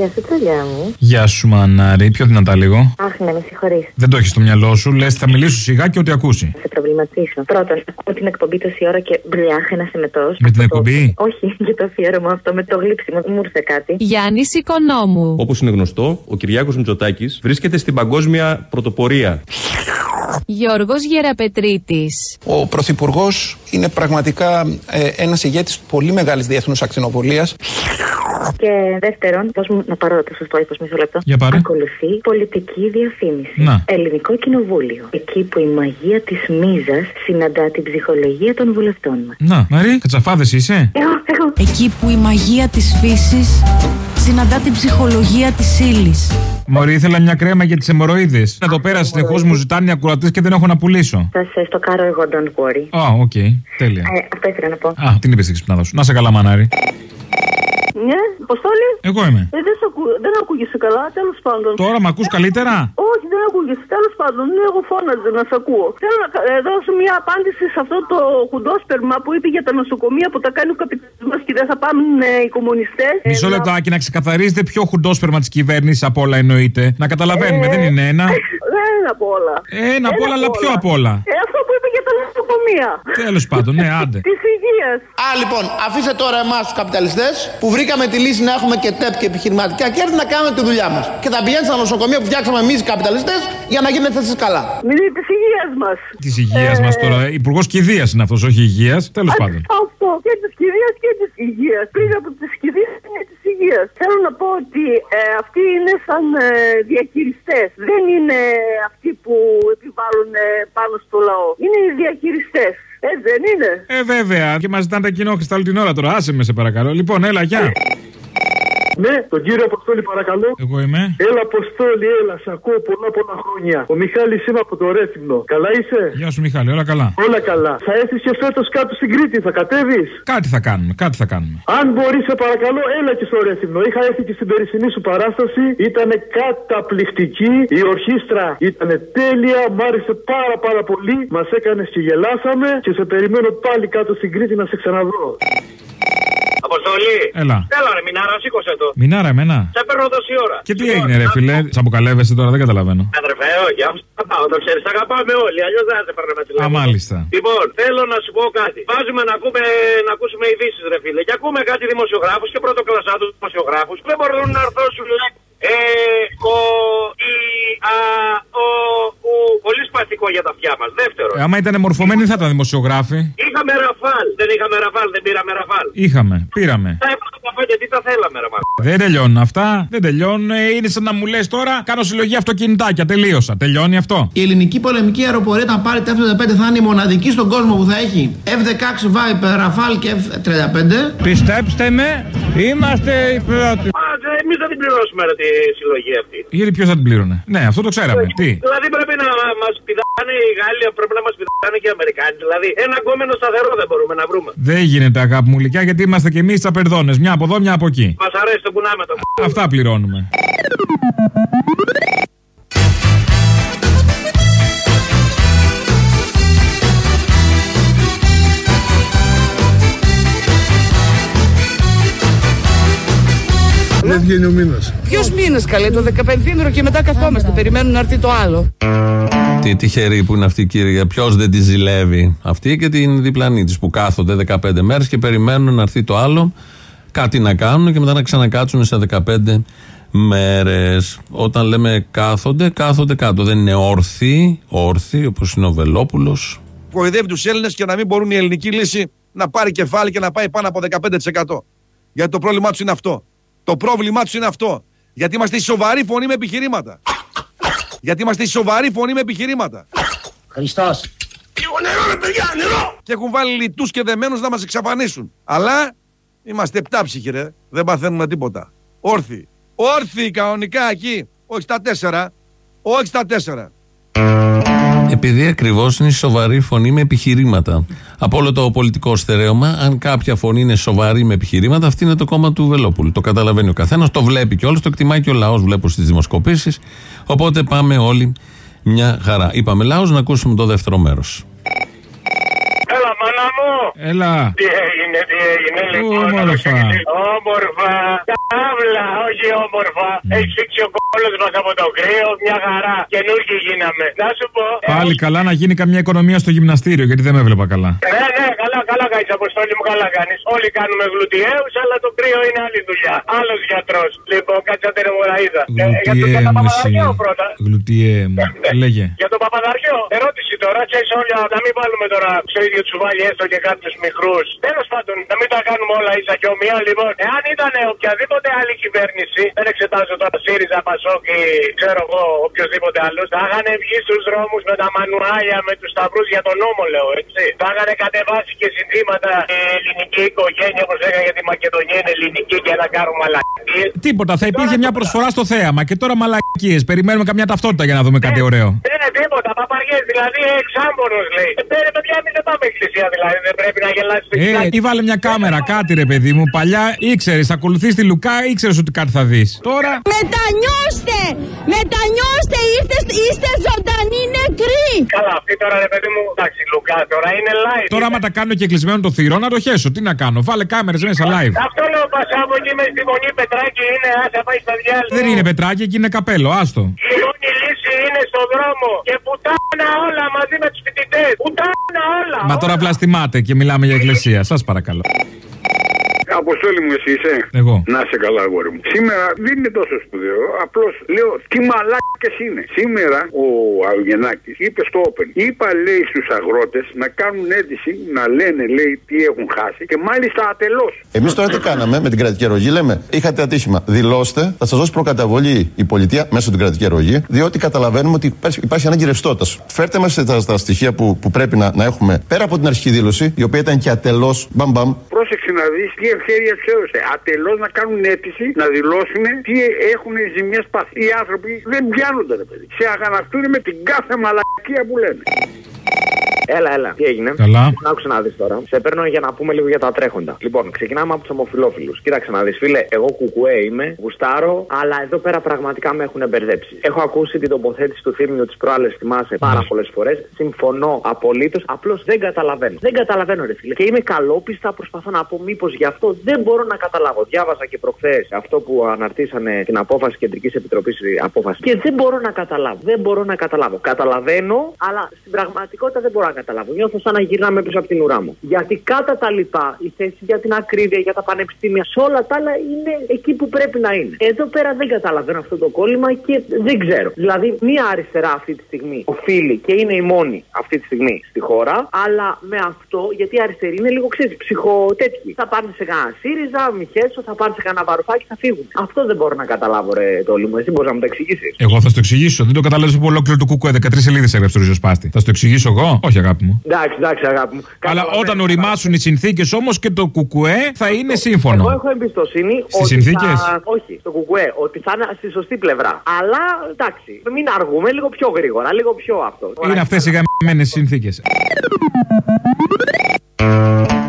Γεια σου, τρολιά μου. Γεια σου, Μανάρη. Πιο δυνατά λίγο. Αχ, ναι, με συγχωρείς. Δεν το έχεις στο μυαλό σου. Λες, θα μιλήσω σιγά και ό,τι ακούσει. Θα σε προβληματίσω. Πρώτον, ακούω την εκπομπή τόση ώρα και μπλιάχ ένα εμετό. Με την εκπομπή; Όχι, για το αφιέρωμα αυτό με το γλύψιμο. Μου ήρθε κάτι. Γιάννη Οικονόμου. Όπως είναι γνωστό, ο Κυριάκος Μητσοτάκης βρίσκεται στην παγκόσμια πρωτοπορία. Γιώργος Γεραπετρίτης. Ο Πρωθυπουργός είναι πραγματικά ε, ένας ηγέτης πολύ μεγάλης διεθνούς ακτινοβολία. Και δεύτερον, δώσ' μου να πάρω το σωστό ύφο μισό λεπτό. Για πάρε. Ακολουθεί πολιτική διαφήμιση. Να. Ελληνικό Κοινοβούλιο. Εκεί που η μαγεία της μίζας συναντά την ψυχολογία των βουλευτών μας. Να, Μαρή, κατσαφάδες είσαι; Εγώ, εγώ. Εκεί που η μαγεία της φύσης συναντά την ψυχολογία της ύλης. Μωρή, ήθελα μια κρέμα για τις αιμορροίδες. Εδώ πέρα συνεχώς μου ζητάνε οι ακροατές και δεν έχω να πουλήσω. Θα σε στοκάρω εγώ, don't worry. Α, οκ, τέλεια. Ε, αυτό ήθελα να πω. Α, την είπες ξυπνάδα σου. Να 'σαι καλά, μανάρι. Ναι, Αποστόλη. Εγώ είμαι. Ε, δεν, σ ακου... δεν ακούγεσαι καλά, τέλος πάντων. Τώρα με ακούς καλύτερα; Όχι, δεν ακούγεσαι, τέλος πάντων, ναι, εγώ φώναζα να σε ακούω. Θέλω να κα- ε, δώσω μια απάντηση σε αυτό το χουντόσπερμα που είπε για τα νοσοκομεία που τα κάνει ο καπιταλισμός και δεν θα πάνε ε, οι κομμουνιστές. Μισό λεπτάκι να ξεκαθαρίζετε ποιο χουντόσπερμα της κυβέρνησης από όλα εννοείται. Να καταλαβαίνουμε, δεν είναι ένα. Ένα από όλα. Ένα απ' όλα, αλλά ποιο απ' όλα. Ε, αυτό που είπε για τα νοσοκομεία. Τέλος πάντων, ναι, άντε. Τη υγεία. Α, λοιπόν, αφήστε τώρα εμάς τους καπιταλιστές που βρήκαμε τη λύση να έχουμε και ΤΕΠ και επιχειρηματικά κέρδη να κάνουμε τη δουλειά μας. Και θα πηγαίνετε στα νοσοκομεία που φτιάξαμε εμείς οι καπιταλιστές για να γίνετε εσεί καλά. Μιλή της υγείας μας. Της υγείας μας τώρα. Υπουργός Κηδείας είναι αυτός, όχι υγείας. Τέλος πάντων. Αυτό και της κηδείας και της υγείας. Πριν από της κηδείας είναι της υγείας. Θέλω να πω ότι ε, αυτοί είναι σαν ε, διαχειριστέ. Δεν είναι αυτοί που επιβάλλουν ε, πάνω στο λαό. Είναι οι διαχειριστέ. Έτσι δεν είναι. Ε, βέβαια. Και μας ζητάνε τα κοινόχρηστα όλη την ώρα τώρα. Άσε με, σε παρακαλώ. Λοιπόν, έλα, γεια. Ναι, τον κύριο Αποστόλη παρακαλώ. Εγώ είμαι. Έλα Αποστόλη, έλα, σε ακούω πολλά πολλά χρόνια. Ο Μιχάλης είμαι από το Ρέθυμνο. Καλά είσαι; Γεια σου, Μιχάλη, όλα καλά. Όλα καλά. Θα έρθεις και φέτος κάτω στην Κρήτη, θα κατέβεις; Κάτι θα κάνουμε, κάτι θα κάνουμε. Αν μπορείς, σε παρακαλώ, έλα και στο Ρέθυμνο. Είχα έρθει και στην περσινή σου παράσταση. Ήταν καταπληκτική. Η ορχήστρα ήταν τέλεια. Μ' άρεσε πάρα πάρα πολύ. Μας έκανες και γελάσαμε. Και σε περιμένω πάλι κάτω στην Κρήτη να σε ξαναδώ. Αποστολή. Έλα. Έλα, ρε, μινάρα, σήκωσε το. Μινάρα, εμένα. Σε παίρνω τόση ώρα. Και τι έγινε, ρε φιλέ, σα αποκαλεύεσαι τώρα, δεν καταλαβαίνω. Αδερφέ, όχι, αφού σ' αγαπάω, το ξέρεις, σ' αγαπάμε όλοι. Αλλιώς δεν θα σε παίρνω με Α, τηλέφωνο. μάλιστα. Λοιπόν, θέλω να σου πω κάτι. Βάζουμε να, ακούμε, να ακούσουμε ειδήσεις, ρε φίλε. Και ακούμε κάτι δημοσιογράφους και πρωτοκλασσάτου δημοσιογράφους που δεν μπορούν να αρθώσουν ε, ο, η, α, ο, ου. Πολύ σπαστικό για τα αυτιά μας. Δεύτερο. Ε, άμα ήταν μορφωμένοι θα ήταν δημοσιογράφοι. Είχαμε ραφάλ. Δεν είχαμε ραφάλ, δεν πήραμε ραφάλ. Είχαμε, πήραμε. Τα έπρεπε τα πέντε, τι τα θέλαμε, ρε μάλλον. Δεν τελειώνουν αυτά. Δεν τελειώνουν. Ε, Είναι σαν να μου λες τώρα, κάνω συλλογή αυτοκινητάκια. Τελείωσα. Τελειώνει αυτό. Η ελληνική πολεμική αεροπορία, όταν πάρει τα F-35, θα είναι η μοναδική στον κόσμο που θα έχει F-16 Viper, Rafale και F-35. Πιστέψτε με, είμαστε οι πρώτοι. Εμεί δεν την πληρώσουμε ρε, τη συλλογή αυτή. Γιατί ποιος θα την πλήρωνε; Ναι, αυτό το ξέραμε. Τι; Δηλαδή πρέπει να μας πηδάνε οι Γάλλοι, πρέπει να μας πηδάνε και οι Αμερικάνοι. Δηλαδή ένα κόμενο σταθερό δεν μπορούμε να βρούμε. Δεν γίνεται αγάπη μου λυκιά γιατί είμαστε κι εμείς τσαπερδόνε. Μια από εδώ, μια από εκεί. Μας αρέσει το κουνάμε το Αυτά πληρώνουμε. Δεν βγαίνει ο μήνας. Ποιος μήνε καλέ, το 15 και μετά καθόμαστε. Περιμένουν να έρθει το άλλο. Τι τυχερή που είναι αυτή η κυρία. Ποιος δεν τη ζηλεύει. Αυτή και την διπλανή της που κάθονται 15 μέρες και περιμένουν να έρθει το άλλο. Κάτι να κάνουν και μετά να ξανακάτσουν σε 15 μέρες. Όταν λέμε κάθονται, κάθονται κάτω. Δεν είναι όρθιοι, όρθιοι όπως είναι ο Βελόπουλος. κοροϊδεύει τους Έλληνες και να μην μπορούν η ελληνική λύση να πάρει κεφάλι και να πάει πάνω από 15%. Γιατί το πρόβλημά τους είναι αυτό. Το πρόβλημά τους είναι αυτό. Γιατί είμαστε η σοβαρή φωνή με επιχειρήματα. Γιατί είμαστε η σοβαρή φωνή με επιχειρήματα. Χριστός. Λίγο νερό, ρε παιδιά, νερό! Και έχουν βάλει λιτούς και δεμένους να μας εξαφανίσουν. Αλλά είμαστε επτάψυχοι, ρε. Δεν παθαίνουμε τίποτα. Όρθιοι. Όρθιοι κανονικά εκεί. Όχι στα τέσσερα. Όχι στα τέσσερα. Επειδή ακριβώς είναι η σοβαρή φωνή με επιχειρήματα. Από όλο το πολιτικό στερέωμα, αν κάποια φωνή είναι σοβαρή με επιχειρήματα, αυτή είναι το κόμμα του Βελόπουλου. Το καταλαβαίνει ο καθένας, το βλέπει κιόλας, το εκτιμάει και ο λαός, βλέπω στις δημοσκοπήσεις. Οπότε πάμε όλοι μια χαρά. Είπαμε λαό να ακούσουμε το δεύτερο μέρος. Έλα, μάνα μου! Έλα. Τι έγινε, τι έγινε, λοιπόν. Όμορφα. Όμορφα. Καύλα, όχι όμορφα. Έχει φύξει ο κόλος μας από το κρύο, μια χαρά. Καινούργιοι γίναμε. Να σου πω. Πάλι καλά να γίνει καμιά οικονομία στο γυμναστήριο γιατί δεν με έβλεπα καλά. Ναι, ναι, καλά, καλά κάνεις. Αποστόλη μου, καλά κάνεις. Όλοι κάνουμε γλουτιαίους, αλλά το κρύο είναι άλλη δουλειά. Άλλος γιατρός. Λοιπόν, κάτσε να την αιμορραίδα. Ε, για, το, για Γλουτιέ τα μου εσύ. Παπαδαριό πρώτα. Γλουτιέ μου. Λέγε. Για τον Παπαδαριό, ερώτηση τώρα, ξέρεις όλα, να μην βάλουμε τώρα στο ίδιο τσουβάλι έστω και κάποιους μικρούς. Τέλος πάντων, να μην τα κάνουμε όλα ίσα και ομοία. Λοιπόν, εάν ήταν οποιαδήποτε άλλη κυβέρνηση, δεν εξετάζω τώρα ΣΥΡΙΖΑ, ΠΑΣΟΚ ή ξέρω εγώ οποιοδήποτε άλλος, θα είχαν βγει στους δρόμους με τα μανουάλια, με τους σταυρούς για τον νόμο, λέω έτσι. Θα είχαν κατεβάσει και συνθήματα ε, ελληνική οικογένεια, όπως λέγανε για τη Μακεδονία είναι ελληνική και να κάνουμε μαλακίες. Τίποτα, θα υπήρχε μια προσφορά στο θέαμα και τώρα μαλακίες. Περιμένουμε καμιά ταυτότητα για να δούμε κάτι ωραίο. Δεν είναι τίποτα, παπαριές, δηλαδή εξάμπορος λέει. Ε, ρε παιδιά, εμεί δεν πάμε εκκλησία δηλαδή, δεν πρέπει να γελάσεις το Ε, ή βάλε μια κάμερα, κάτι ρε παιδί μου. Παλιά ήξερες, ακολουθείς τη Λουκά, ήξερες ότι κάτι θα δεις. Τώρα Μετανιώστε! Μετανιώστε! Είστε, είστε ζωντανοί Καλά, αυτή τώρα ρε παιδί μου, εντάξει, Λουκά τώρα είναι live. Τώρα, άμα τα κάνω και κλεισμένο το θηρό, να το χέσω. Τι να κάνω, βάλε κάμερες μέσα live. Αυτό λέω Πασάβο εκεί με στη μονή Πετράκη είναι, άσε πάει στα διάλειμμα. Δεν είναι πετράκι, εκεί είναι καπέλο, άστο. Η μόνη λύση είναι στο δρόμο και πουτάνα όλα μαζί με τους φοιτητές. Πουτάνα όλα. Μα τώρα βλαστημάτε και μιλάμε για εκκλησία, σας παρακαλώ. Αποστόλη μου, εσύ είσαι; Εγώ. Να σε καλά, αγόρι μου. Σήμερα δεν είναι τόσο σπουδαίο. Απλώς λέω τι μαλάκες είναι. Σήμερα ο Αυγενάκη είπε στο Open. Είπα, λέει, στους αγρότες να κάνουν αίτηση να λένε, λέει, τι έχουν χάσει και μάλιστα ατελώς. Εμείς τώρα τι κάναμε με την κρατική αρρωγή, λέμε, είχατε ατύχημα. Δηλώστε, θα σας δώσει προκαταβολή η πολιτεία μέσω την κρατική αρρωγή, διότι καταλαβαίνουμε ότι υπάρχει, υπάρχει ανάγκη ρευστότητας. Φέρτε μας τα, τα στοιχεία που, που πρέπει να, να έχουμε πέρα από την αρχική δήλωση, η οποία ήταν και ατελώς μπαμπαμ. Πρόσεξε να δεις τι ευκαιρία του έδωσε. Ατελώς να κάνουν αίτηση να δηλώσουν τι έχουν ζημιές πάθει. Οι άνθρωποι δεν πιάνονται, ρε παιδί. Σε αγανακτούν με την κάθε μαλακία που λένε. Έλα, έλα. Τι έγινε; Καλά. Άκουσα να δεις τώρα. Σε παίρνω για να πούμε λίγο για τα τρέχοντα. Λοιπόν, ξεκινάμε από τους ομοφυλόφιλους. Κοίταξε να δεις, φίλε. Εγώ κουκουέ είμαι, γουστάρω, αλλά εδώ πέρα πραγματικά με έχουν μπερδέψει. Έχω ακούσει την τοποθέτηση του θύμιου της προάλλες, θυμάσαι πάρα πολλές φορές. Συμφωνώ απολύτως. Απλώς δεν καταλαβαίνω. Δεν καταλαβαίνω, ρε φίλε. Και είμαι καλόπιστα, προσπαθώ να πω μήπως γι' αυτό δεν μπορώ να καταλάβω. Διάβασα και προχθές αυτό που αναρτήσανε την απόφαση Κεντρικής Επιτροπής Απόφαση. Και δεν μπορώ να καταλάβω. Δεν μπορώ να καταλάβω. Καταλαβαίνω, αλλά στην πραγματικότητα δεν μπορώ να καταλάβω. Νιώθω σαν να γυρνάμε πίσω από την ουρά μου. Γιατί κατά τα λοιπά, η θέση για την ακρίβεια, για τα πανεπιστήμια, σε όλα τα άλλα είναι εκεί που πρέπει να είναι. Εδώ πέρα δεν καταλαβαίνω αυτό το κόλλημα και δεν ξέρω. Δηλαδή, μία αριστερά αυτή τη στιγμή οφείλει και είναι η μόνη αυτή τη στιγμή στη χώρα, αλλά με αυτό, γιατί η αριστερή είναι λίγο ξέρεις, ψυχοτέτοιοι. Θα πάνε σε κανένα ΣΥΡΙΖΑ, Μιχέσο, θα πάνε σε κανένα βαρουφάκι, θα φύγουν. Αυτό δεν μπορώ να καταλάβω, ρε το μου. Εσύ μπορείς να μου το εξηγήσεις. Εγώ θα στο εξηγήσω. Δεν το καταλαβαίνω από ολόκληρο το κουκουέ. 13 σελίδες έγραψε το ριζοσπάστη. Θα στο εξηγήσω εγώ; Όχι, αγάπη μου. Εντάξει, εντάξει, αγάπη μου. Αλλά όταν οριμάσουν οι συνθήκες όμως και το κουκουέ θα είναι σύμφωνο. Εγώ έχω εμπιστοσύνη Στις ότι συνθήκες; Θα... Όχι, στο κουκουέ, ότι θα είναι στη σωστή πλευρά. Αλλά εντάξει, μην αργούμε λίγο πιο γρήγορα, λίγο πιο αυτό. Είναι αυτές οι γαμμένες συνθήκες.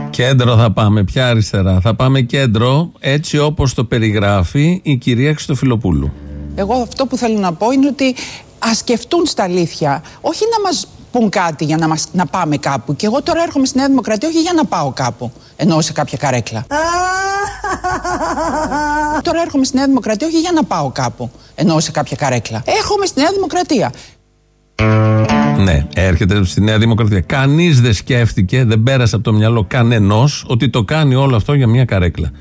Κέντρο θα πάμε, ποια αριστερά. Θα πάμε κέντρο έτσι όπως το περιγράφει η κυρία Χριστοφιλοπούλου. Εγώ αυτό που θέλω να πω είναι ότι ας σκεφτούν στα αλήθεια. Όχι να μας πούν κάτι για να, μας, να πάμε κάπου. Και εγώ τώρα έρχομαι στη Νέα Δημοκρατία όχι για να πάω κάπου. Ενώ σε κάποια καρέκλα. τώρα έρχομαι στη Νέα Δημοκρατία όχι για να πάω κάπου. Ενώ σε κάποια καρέκλα. Έρχομαι στη Νέα Δημοκρατία. Ναι, έρχεται στη Νέα Δημοκρατία. Κανείς δεν σκέφτηκε, δεν πέρασε από το μυαλό κανενός ότι το κάνει όλο αυτό για μια καρέκλα.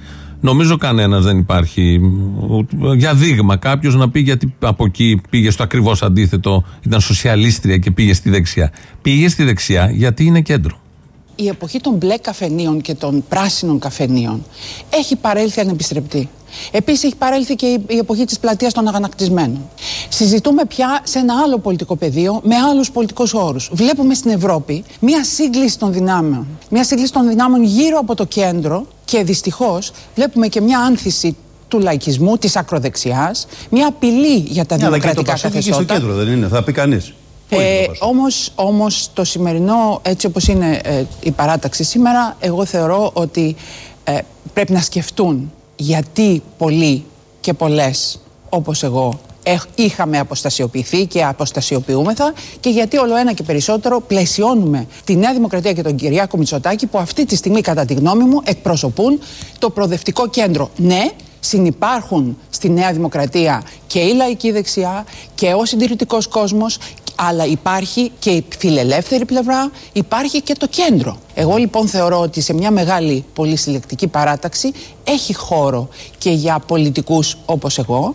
Νομίζω κανένα δεν υπάρχει μ, για δείγμα κάποιος να πει γιατί από εκεί πήγε στο ακριβώς αντίθετο, ήταν σοσιαλίστρια και πήγε στη δεξιά. Πήγε στη δεξιά γιατί είναι κέντρο. Η εποχή των μπλε καφενείων και των πράσινων καφενείων έχει παρέλθει ανεπιστρεπτή. Επίσης έχει παρέλθει και η- η εποχή της πλατείας των αγανακτισμένων. Συζητούμε πια σε ένα άλλο πολιτικό πεδίο με άλλους πολιτικούς όρους. Βλέπουμε στην Ευρώπη μια σύγκληση των δυνάμεων. Μια σύγκληση των δυνάμεων γύρω από το κέντρο και δυστυχώς βλέπουμε και μια άνθηση του λαϊκισμού, της ακροδεξιάς, μια απειλή για τα Ναι, αλλά και το δημοκρατικά Πασόκ εκεί στο καθεστώτα. κέντρο δεν είναι, θα πει κανείς. Ε, όμως, όμως το σημερινό, έτσι όπως είναι ε, η παράταξη σήμερα, εγώ θεωρώ ότι ε, πρέπει να σκεφτούν γιατί πολλοί και πολλές όπως εγώ έχ- είχαμε αποστασιοποιηθεί και αποστασιοποιούμεθα και γιατί όλο ένα και περισσότερο πλαισιώνουμε τη Νέα Δημοκρατία και τον Κυριάκο Μητσοτάκη που αυτή τη στιγμή κατά τη γνώμη μου εκπροσωπούν το προοδευτικό κέντρο. Ναι, συνυπάρχουν στη Νέα Δημοκρατία και η λαϊκή δεξιά και ο συντηρητικός κόσμος αλλά υπάρχει και η φιλελεύθερη πλευρά, υπάρχει και το κέντρο. Εγώ λοιπόν θεωρώ ότι σε μια μεγάλη πολυσυλλεκτική παράταξη έχει χώρο και για πολιτικούς όπως εγώ.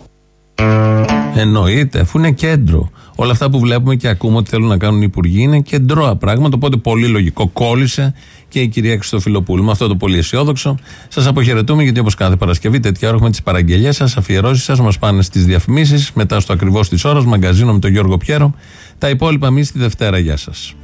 Εννοείται, αφού είναι κέντρο. Όλα αυτά που βλέπουμε και ακούμε ότι θέλουν να κάνουν οι υπουργοί είναι κεντρώα πράγματα. Οπότε πολύ λογικό κόλλησε και η κυρία Χριστοφιλοπούλου. Με αυτό το πολύ αισιόδοξο σας αποχαιρετούμε γιατί όπως κάθε Παρασκευή τέτοια ώρα έχουμε τις παραγγελίες σας, αφιερώσεις σας, μας πάνε στις διαφημίσεις. Μετά στο ακριβώς της ώρας, μαγκαζίνο με τον Γιώργο Πιέρο. Τα υπόλοιπα εμείς τη Δευτέρα. Γεια σας.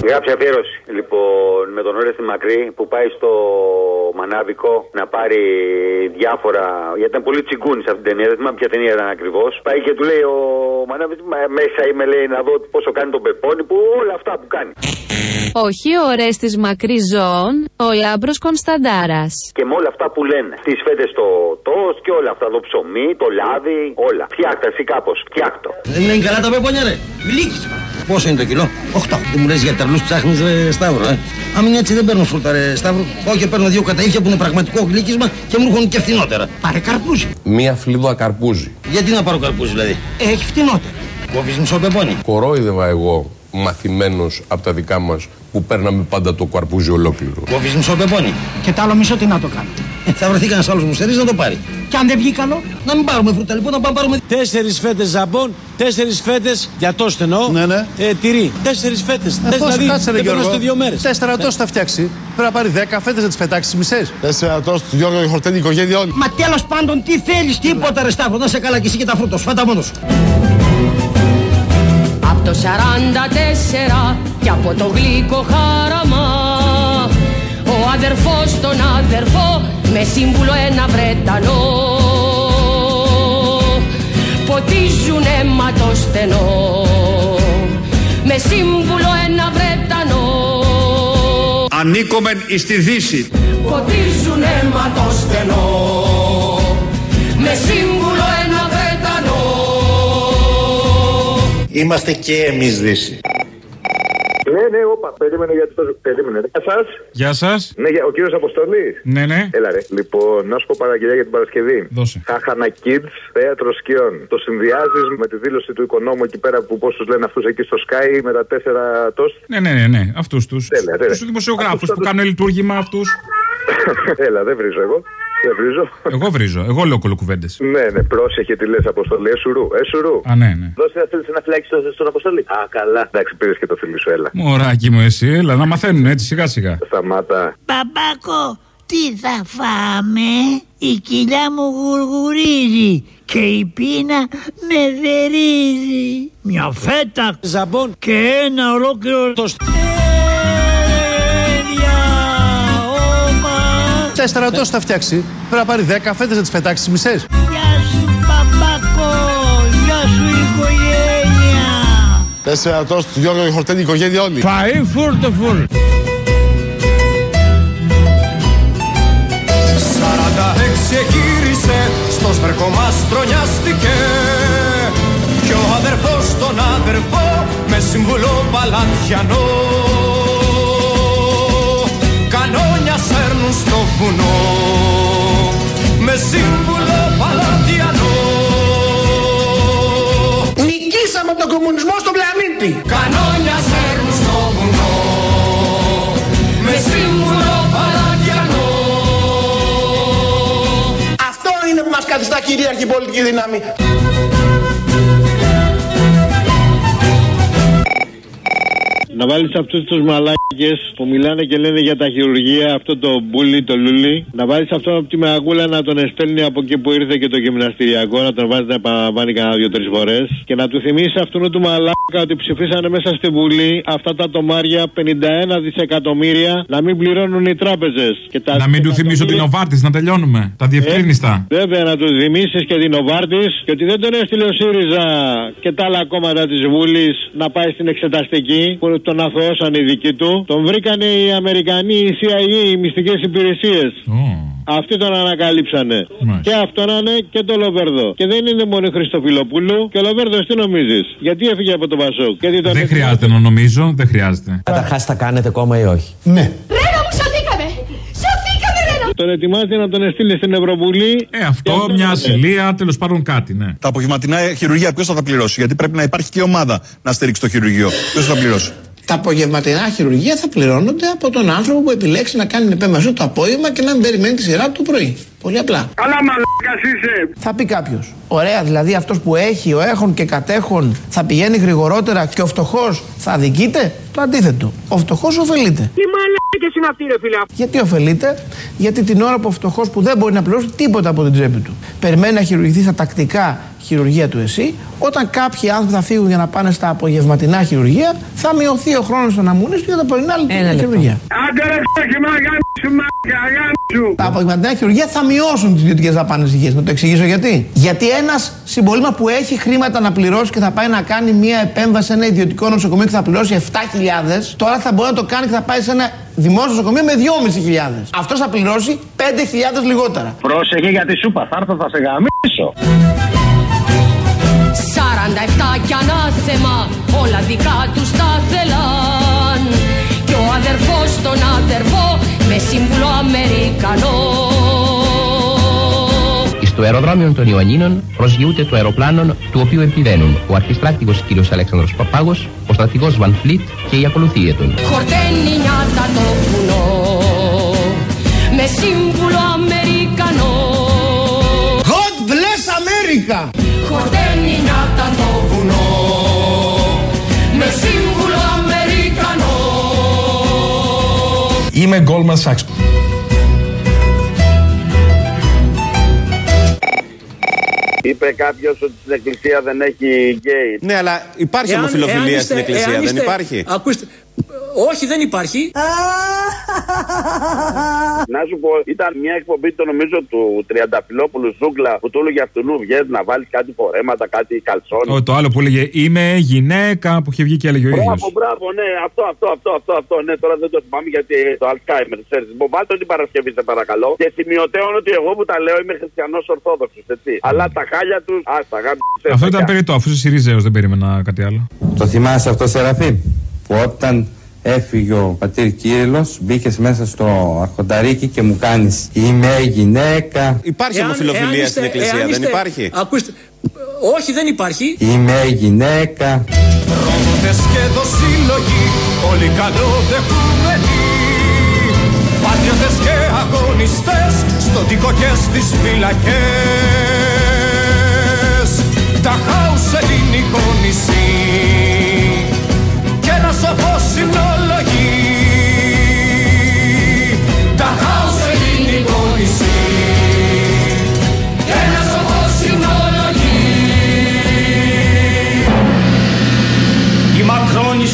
Γεια Κάποια αφιέρωση. Λοιπόν, με τον Ωρέστη Μακρύ που πάει στο Μανάβικο να πάρει διάφορα. Γιατί ήταν πολύ τσιγκούνι σε αυτήν την ταινία. Δεν θυμάμαι ποια ταινία ήταν ακριβώς. Πάει και του λέει ο Μανάβης, μέσα είμαι λέει να δω πόσο κάνει τον Πεπόνι, που όλα αυτά που κάνει. Όχι ο Ορέστης Μακριζών, ο Λάμπρος Κωνσταντάρας. Και με όλα αυτά που λένε. Τις φέτες στο τόστ και όλα αυτά. Το ψωμί, το λάδι, όλα. Φτιάχτα εσύ κάπως. Φτιάχτο. Δεν είναι καλά τα πεπόνια, ρε. Γλύκισμα. Πόσο είναι το κιλό, 8. Δεν μου λες για τερλού ψάχνεις, ρε Σταύρο, ε; Αν είναι έτσι δεν παίρνω σούρτα, ρε Σταύρο. Πάω και παίρνω δύο καταήφια που είναι πραγματικό γλύκισμα και μου έρχονται και φθηνότερα. Πάρε καρπούζι. Μία φλίδα καρπούζι. Γιατί να πάρω καρπούζι, δηλαδή; Έχει φθηνότερα. Κόβεις μισό πεπόνι. Κορόιδευα εγώ μαθημένος από τα δικά μας που παίρναμε πάντα το καρπούζι ολόκληρο. Κόβει μισό πεπόνι. Και το άλλο μισό τι να το κάνω. Ε, θα βρεθεί κανένας άλλος μουστερή να το πάρει. Και αν δεν βγει καλό. Να μην πάρουμε φρούτα λοιπόν, να πάμε πάρουμε. Τέσσερις φέτες ζαμπόν, τέσσερις φέτες για το στενό. Ναι, ναι. Ε, τυρί. Τέσσερις φέτες. Αυτό δηλαδή, κάτσε ρε δεν Γιώργο. περνάστε δύο μέρες. Τέσσερα τόστ θα φτιάξει. Πρέπει να πάρει δέκα φέτες να τις πετάξεις τις μισές. Τέσσερα τόστ, Γιώργο, η χορτένη οικογένεια όλη. Μα τέλος πάντων τι θέλεις, τίποτα ρε Σταύρο. Να σε καλά και εσύ και τα φρούτα, σου. φάτα μόνος σου. Απ' το 44 και από το γλυκό χάραμα. Ο αδερφός τον αδερφό με σύμβουλο ένα Βρετανό. Ποτίζουν αίμα το στενό. Με σύμβουλο ένα Βρετανό. Ανήκομεν εις τη Δύση. Ποτίζουν αίμα το στενό. Με σύμβουλο Είμαστε και εμείς Δύση. Ναι, ναι, όπα, περίμενε γιατί το. Περίμενε. Γεια σας. Γεια σας. Ναι, για- ο κύριος Αποστολή. Ναι, ναι. Έλα ρε. Λοιπόν, να σου πω παραγγελία για την Παρασκευή. Δώσε. Χάχανα Kids, θέατρο σκιών. Το συνδυάζεις με τη δήλωση του οικονόμου εκεί πέρα που πόσου λένε αυτούς εκεί στο Sky με τα τέσσερα τόστ; Ναι, ναι, ναι, ναι. αυτούς τους. Τέλεια, τέλεια. Τους δημοσιογράφους Αυτούς θα που τους- κάνουν λειτουργήμα αυτούς. Έλα, δεν βρίζω εγώ. Δεν βρίζω. Εγώ βρίζω. Εγώ λέω κολοκουβέντες. Ναι, ναι, πρόσεχε τι λες, Αποστολή. Εσουρού, εσουρού. Α, ναι, ναι. Δώσε να θέλει ένα φυλάκι στο- στον Αποστολή. Α, καλά. Εντάξει, πήρες και το φίλι σου, έλα. Μωράκι μου, εσύ, έλα να μαθαίνουν έτσι σιγά σιγά. Σταμάτα. Μπαμπάκο, τι θα φάμε, η κοιλιά μου γουργουρίζει και η πείνα με δερίζει. Μια φέτα ζαμπόν και ένα ολόκληρο το Τέσσερα τόστ θα φτιάξει. Πρέπει να πάρει δέκα φέτες να τις πετάξει τις μισές. Γεια σου μπαμπάκο, γεια σου οικογένεια. Τέσσερα τόστ, Γιώργο, η χορτένη οικογένεια όλη. Φαΐ φούρτο φουρ. Σαράντα έξι γύρισε, στο σβερκό μας τρονιάστηκε Κι ο αδερφός τον αδερφό, με συμβουλό παλατιανό σέρνουν στο βουνό, με σύμβουλο παλατιανό Νικήσαμε τον κομμουνισμό στον πλανήτη. Κανόνια σέρνουν στο βουνό, με σύμβουλο παλατιανό Αυτό είναι που μας καθιστά κυρίαρχη πολιτική δύναμη. Να βάλεις αυτούς τους μαλάκες που μιλάνε και λένε για τα χειρουργία, αυτό το μπούλι, το λούλι. Να βάλεις αυτό από τη Μαγούλα να τον εστέλνει από εκεί που ήρθε και το γυμναστηριακό, να τον βάζει να επαναλαμβάνει κανένα δύο-τρεις φορές. Και να του θυμίσει αυτού του μαλάκα ότι ψηφίσανε μέσα στη Βουλή αυτά τα τομάρια 51 δισεκατομμύρια να μην πληρώνουν οι τράπεζες. Να μην του θυμίσω την Οβάρτης να τελειώνουμε. Τα διευκρίνηστα. Βέβαια, να τους θυμίσεις και την Οβάρτης και ότι δεν τον έστειλε ο ΣΥΡΙΖΑ και τα άλλα κόμματα της Βουλής να πάει στην εξεταστική που τον αθωώσαν οι δικοί του. Τον βρήκανε οι Αμερικανοί, οι CIA, οι μυστικές υπηρεσίες. Αυτοί τον ανακαλύψανε. Και αυτόν είναι και το Λοβέρδο. Και δεν είναι μόνο η Χριστοφιλοπούλου. Και ο Λοβέρδος τι νομίζεις; Γιατί έφυγε από το Πασόκ; Γιατί τον Δεν χρειάζεται να νομίζω, δεν χρειάζεται. Καταρχάς θα κάνετε κόμμα ή όχι; Ναι. Ρένα μου, σωθήκαμε! Σωθήκαμε, Ρένα! Τον ετοιμάζει να τον στείλει στην Ευρωβουλή. Ε, αυτό, μια ασυλία, τέλος πάντων κάτι, ναι. Τα απογευματινά χειρουργία ποιος θα τα πληρώσει, Γιατί πρέπει να υπάρχει και ομάδα να στηρίξει το χειρουργείο. Ποιος θα τα πληρώσει; Τα απογευματινά χειρουργία θα πληρώνονται από τον άνθρωπο που επιλέξει να κάνει επέμβαση το απόγευμα και να μην περιμένει τη σειρά του το πρωί. Πολύ απλά. Καλά μαλάκας είσαι. Θα πει κάποιος. Ωραία, δηλαδή αυτός που έχει, ο έχων και κατέχων θα πηγαίνει γρηγορότερα και ο φτωχός θα αδικείται; Το αντίθετο. Ο φτωχός ωφελείται. Τι μαλάκες είναι αυτοί ρε φίλε. Γιατί ωφελείται, Γιατί την ώρα που ο φτωχός που δεν μπορεί να πληρώσει τίποτα από την τσέπη του περιμένει να χειρουργηθεί στα τακτικά χειρουργία του ΕΣΥ, όταν κάποιοι άνθρωποι θα φύγουν για να πάνε στα απογευματινά χειρουργία, θα μειωθεί ο χρόνος αναμονή του για τα πρωινά λειτουργικά χειρουργία. Άντε ρε φτώχη μα γάμισου μάγκα, γάμισου. Τα απογευματινά χειρουργία θα μειώσουν τις ιδιωτικές δαπάνες υγείας. Να το εξηγήσω γιατί. Γιατί ένας συμπολίμα που έχει χρήματα να πληρώσει και θα πάει να κάνει μια επέμβαση σε ένα ιδιωτικό νοσοκομείο και θα πληρώσει 7.000, τώρα θα μπορεί να το κάνει και θα πάει σε ένα δημόσιο νοσοκομείο με 2.500. Αυτός θα πληρώσει 5.000 λιγότερα. Πρόσεχε για τη σούπα, θα έρθω θα σε γαμίσω. 47 κι ανάθεμα όλα δικά τους τα θέλαν και ο αδερφός τον αδερφό με σύμβουλο Αμερικανό Στο αεροδρόμιο των Ιωαννίνων προσγειούται το αεροπλάνο του οποίου επιβαίνουν ο αρχιστράκτηγος κ. Αλέξανδρος Παπάγος, ο στρατηγός Βαν Φλίτ και η ακολουθία του. χορταίνει νιάτα το βουνό με σύμβουλο Αμερικανό God bless America! χορταίνει Είμαι Goldman Sachs. Είπε κάποιος ότι στην εκκλησία δεν έχει γκέι. Ναι, αλλά υπάρχει Εάν- ομοφιλοφιλία εάν είστε- στην εκκλησία, εάν δεν είστε- υπάρχει; Ακούστε, όχι δεν υπάρχει. Να σου πω, ήταν μια εκπομπή το νομίζω του Τριανταφυλόπουλου Ζούγκλα που του έλεγε αυτού βγες να βάλεις κάτι φορέματα, κάτι καλσόνι. Ο, το άλλο που έλεγε Είμαι γυναίκα που είχε βγει και έλεγε ο ίδιος. Μπράβο, μπράβο, ναι, αυτό, αυτό, αυτό, αυτό, αυτό, ναι, τώρα δεν το θυμάμαι γιατί το Αλτσχάιμερ, ξέρεις. Μου βάλτε την Παρασκευή, σε παρακαλώ. Και σημειωτέων ότι εγώ που τα λέω είμαι χριστιανός Ορθόδοξος, έτσι. Αλλά τα χάλια τους, α, τα γάμια. Αυτό ήταν περιττό, αφού είσαι Σιριζέος, δεν περίμενα κάτι άλλο. Το θυμάσαι αυτό Σεραφείμ; Που όταν έφυγε ο πατήρ Κύριλλος μπήκες μέσα στο αρχονταρίκι και μου κάνεις Είμαι γυναίκα Υπάρχει Εάν- ομοφιλοφιλία εάν στην είστε- εκκλησία, εάν δεν είστε- υπάρχει; Ακούστε, όχι δεν υπάρχει. Είμαι γυναίκα Πρόδοτες και δοσύλλογοι, όλοι καλοδεχούμενοι Πατριώτες και αγωνιστές, στο τοίκο και στις φυλακές Τα χάους ελληνικό νησί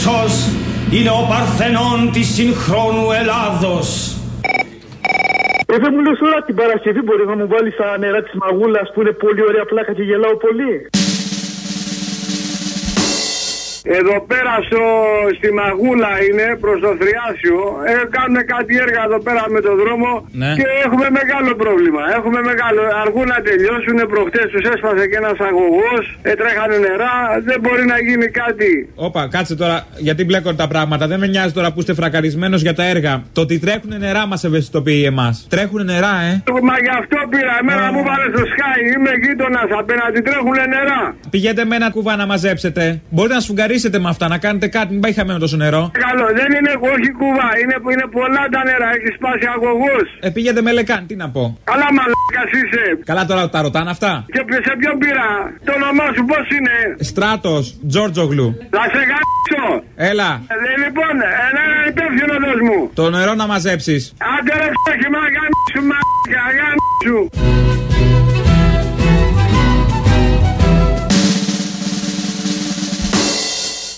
Μακρόνισσος είναι ο Παρθενών της συγχρόνου Ελλάδος. Ε, δεν μου λες τώρα την Παρασκευή μπορείς να μου βάλεις τα νερά της μαγούλας που είναι πολύ ωραία πλάκα και γελάω πολύ. Εδώ πέρα στο, στη Μαγούλα είναι προς το Θριάσιο. Ε, κάνουν κάτι έργα εδώ πέρα με το δρόμο Ναι. και έχουμε μεγάλο πρόβλημα. Έχουμε μεγάλο. Αργούν να τελειώσουν. Προχτές τους έσπασε και ένας αγωγός. Ε, τρέχανε νερά. Δεν μπορεί να γίνει κάτι. Όπα, κάτσε τώρα, γιατί μπλέκονται τα πράγματα. Δεν με νοιάζει τώρα που είστε φρακαρισμένος για τα έργα. Το ότι τρέχουν νερά μας ευαισθητοποιεί εμάς. Τρέχουν νερά, ε. Μα γι' αυτό πήρα. Εμένα μου βάλε στο Sky. Είμαι γείτονας απέναντι. Τρέχουν νερά. Πηγαίνετε με ένα κουβά να μαζέψετε. Μπορείτε να σφουγγαρίσετε με αυτά, να κάνετε κάτι. Μην πάει χαμένο τόσο νερό. Καλό. Δεν είναι όχι κουβά. Είναι, είναι πολλά τα νερά. Έχει σπάσει αγωγό. Ε, πήγαινε με λεκάν, τι να πω. Καλά μαλάκας είσαι. Καλά τώρα τα ρωτάνε αυτά. Και σε ποιον πήρα. Το όνομά σου πώς είναι; Στράτος, Τζόρτζογλου. Θα σε γάμψω. Έλα, Ε, λοιπόν, ένα υπεύθυνο δώσ' μου. το νερό να μαζέψεις. Άντε ρε φτώχη, μα γάμψου, μα γάμψου.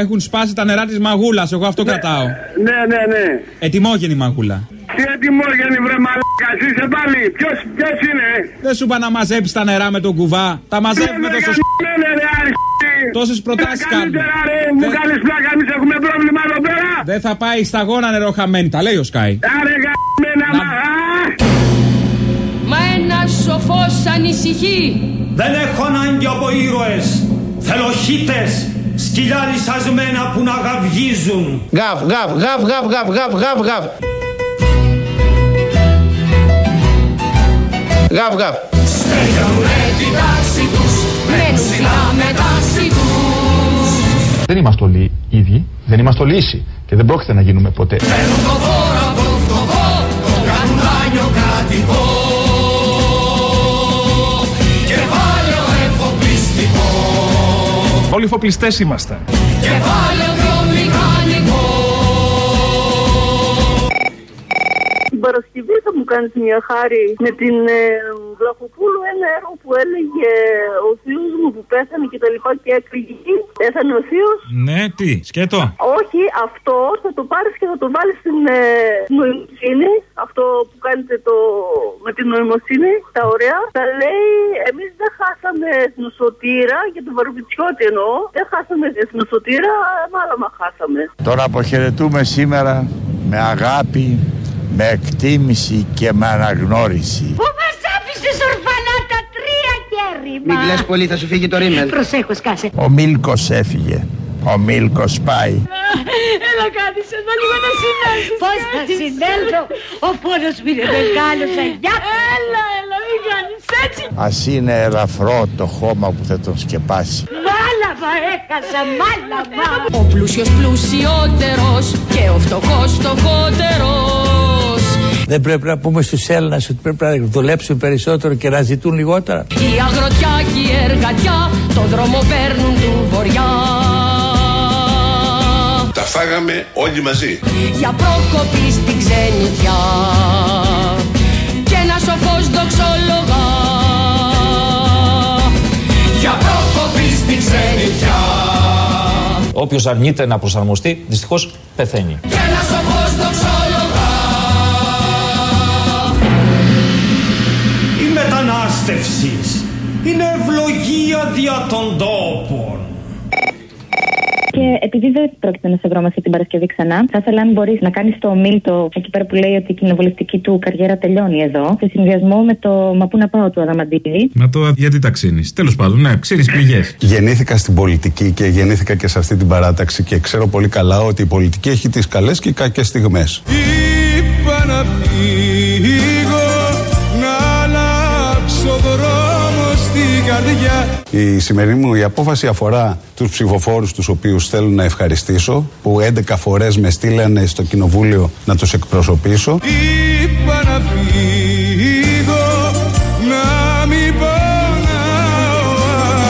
Έχουν σπάσει τα νερά της μαγούλας, εγώ αυτό κρατάω. Ναι, ναι, ναι. Ετοιμόγενη μαγούλα. Τι ετοιμόγενη βρε μαλάκα, είσαι πάλι. Ποιος, ποιος είναι; Δεν σου είπα να μαζέψεις τα νερά με τον κουβά. Τα μαζεύουμε Ναι, τόσο. ναι, ρε, αρχή. Τόσες προτάσεις κάνουμε. Καλύτερα ρε, μου κάνεις πλάκα, εμείς έχουμε πρόβλημα εδώ πέρα. Δεν θα πάει σταγόνα νερό χαμένη, τα λέει ο Σκάι. Άρε γαμμένα μα, α! Μα ένας σοφός ανησυχεί Δεν έχω ανάγκη από ήρωες, θέλω χίτες, σκυλιά λυσασμένα που να γαυγίζουν. Γαβ, γαβ, γαβ, γαβ, γαβ, γαβ, γαβ, γαβ. Γαβ, γαβ. Στέλνουν την τάξη τους μένουν σειρά μεταξύ τους Δεν είμαστε όλοι ίδιοι, δεν είμαστε όλοι ίσοι και δεν πρόκειται να γίνουμε ποτέ. Παίρνουν το φόρο από το Όλοι φοπλιστές είμαστε. Κεφάλαιο βιομηχανικό Την Παρασκευή θα μου κάνεις μια χάρη με την ε, Βλαχοπούλου ένα έργο που έλεγε ο θείος μου που πέθανε και τα λοιπά και έκλειγε. Πέθανε ο θείος. Ναι, τι, σκέτο. Όχι, αυτό θα το πάρεις και θα το βάλεις στην ε, νοημοσύνη. Αυτό που κάνετε το, με την νοημοσύνη, τα ωραία. Θα λέει, εμείς δεν χάσαμε εθνοσωτήρα, για τον Βαρουφιτσιώτη εννοώ. Δεν χάσαμε εθνοσωτήρα, μάλλον χάσαμε. Τον αποχαιρετούμε σήμερα με αγάπη, με εκτίμηση και με αναγνώριση. Πού Μην κλαις πολύ, θα σου φύγει το ρίμελ. Προσέχω σκάσε. Ο Μίλκος έφυγε. Ο Μίλκος πάει. Έλα κάτι σε εδώ λίγο να συνέλθεις. Πώς θα συνέλθω; Ο πόνος μου είναι μεγάλος αγιά. Έλα, έλα, μην κάνεις έτσι. Ας είναι ελαφρό το χώμα που θα τον σκεπάσει. Μάλαμα έχασα, μάλαμα. Ο πλούσιος πλουσιότερος και ο φτωχός φτωχότερος Δεν πρέπει να πούμε στους Έλληνες ότι πρέπει να δουλέψουν περισσότερο και να ζητούν λιγότερα. Η αγροτιά και η εργατιά τον δρόμο παίρνουν του βοριά Τα φάγαμε όλοι μαζί. Για πρόκοπη στην ξενιτιά και ένα σοφός δοξολογά Για πρόκοπη στην ξενιτιά Όποιος αρνείται να προσαρμοστεί, δυστυχώς πεθαίνει. και ένα σοφός δοξολογά μετανάστευση είναι ευλογία δια των τόπων. Και επειδή δεν πρόκειται να σε βρω μαζί την Παρασκευή ξανά, θα ήθελα αν μπορείς να κάνεις το ομίλτο εκεί πέρα που λέει ότι η κοινοβουλευτική του καριέρα τελειώνει εδώ, σε συνδυασμό με το Μα πού να πάω του Αδαμαντίδη. Μα το γιατί τα ξύνεις. Τέλος πάντων, ναι, ξύνεις πληγές. Γεννήθηκα στην πολιτική και γεννήθηκα και σε αυτή την παράταξη και ξέρω πολύ καλά ότι η πολιτική έχει τις καλές και κακές στιγμές. Είπα να φύγω Η σημερινή μου η απόφαση αφορά τους ψηφοφόρους τους οποίους θέλω να ευχαριστήσω που 11 φορές με στείλανε στο κοινοβούλιο να τους εκπροσωπήσω. Είπα να φύγω Να μην πονάω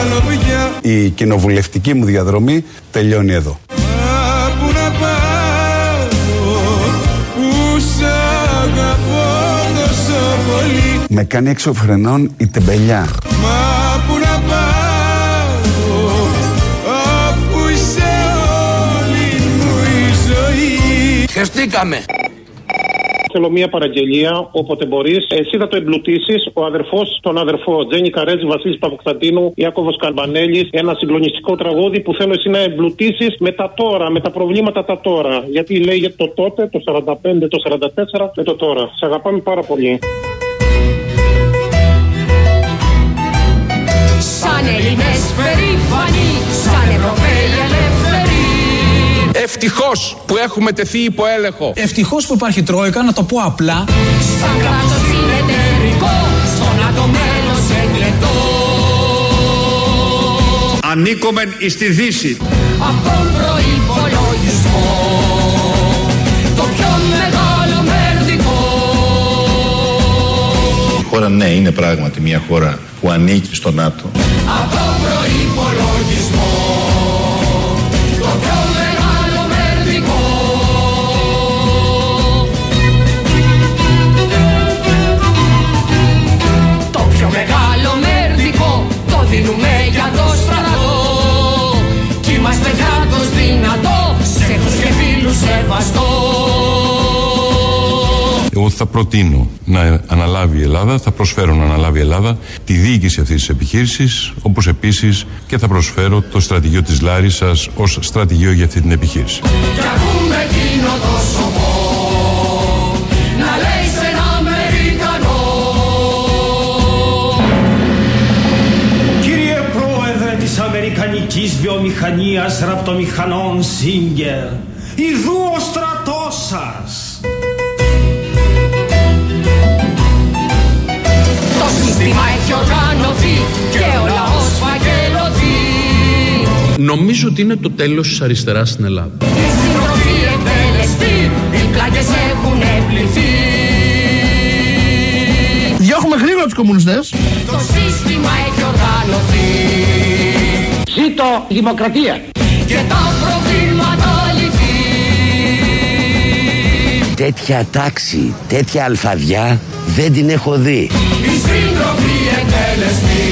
άλλο πια Η κοινοβουλευτική μου διαδρομή τελειώνει εδώ. Μα πού να πάω Που σ' αγαπώ τόσο πολύ Με κάνει έξω φρενών η τεμπελιά. Χεστήκαμε. Θέλω μία παραγγελία, όποτε μπορείς. Εσύ θα το εμπλουτίσεις, ο αδερφός τον αδερφό. Τζένι Καρέτζη, Βασίλης Παποκσταντίνου, Ιάκωβος Καρμπανέλης. Ένα συγκλονιστικό τραγούδι που θέλω εσύ να εμπλουτίσεις με τα τώρα, με τα προβλήματα τα τώρα. Γιατί λέει για το τότε, το 45, το 44, με το τώρα. Σε αγαπάμε πάρα πολύ. Σαν Έλληνες περήφανοι, σαν Ευρωπαίοι ελεύθεροι Ευτυχώς που έχουμε τεθεί υπό έλεγχο. Ευτυχώς που υπάρχει Τρόικα, να το πω απλά. Σαν κράτος συνεταιρικό, στον άτομο μέλος εγκλετό Ανήκομεν εις τη Δύση. Απ' τον προϋπολογισμό Το πιο μεγάλο μερδικό Η χώρα ναι είναι πράγματι μια χώρα που ανήκει στο ΝΑΤΟ. Απ' τον προϋπολογισμό προτείνω να αναλάβει η Ελλάδα, θα προσφέρω να αναλάβει η Ελλάδα τη διοίκηση αυτής της επιχείρησης, όπως επίσης και θα προσφέρω το στρατηγείο της Λάρισας ως στρατηγείο για αυτή την επιχείρηση. Κι ακούμε εκείνο το σοφό Να λέει σε ένα Αμερικανό Κύριε Πρόεδρε της Αμερικανικής Βιομηχανίας Ραπτομηχανών Σίγκερ, ιδού ο στρατός σας. Το σύστημα έχει οργανωθεί Και ο λαός φαγε Νομίζω ότι είναι το τέλος της αριστεράς στην Ελλάδα. Η συντροφή εκτελεστή, οι πλάγες έχουν πληθεί. Διώχνουμε γρήγορα τους κομμουνιστές. Το σύστημα έχει οργανωθεί. Ζήτω η δημοκρατία. Και τα προβλήματα λυθεί. Τέτοια τάξη, τέτοια αλφαδιά δεν την έχω δει. Η συντροφή εκτελεστή.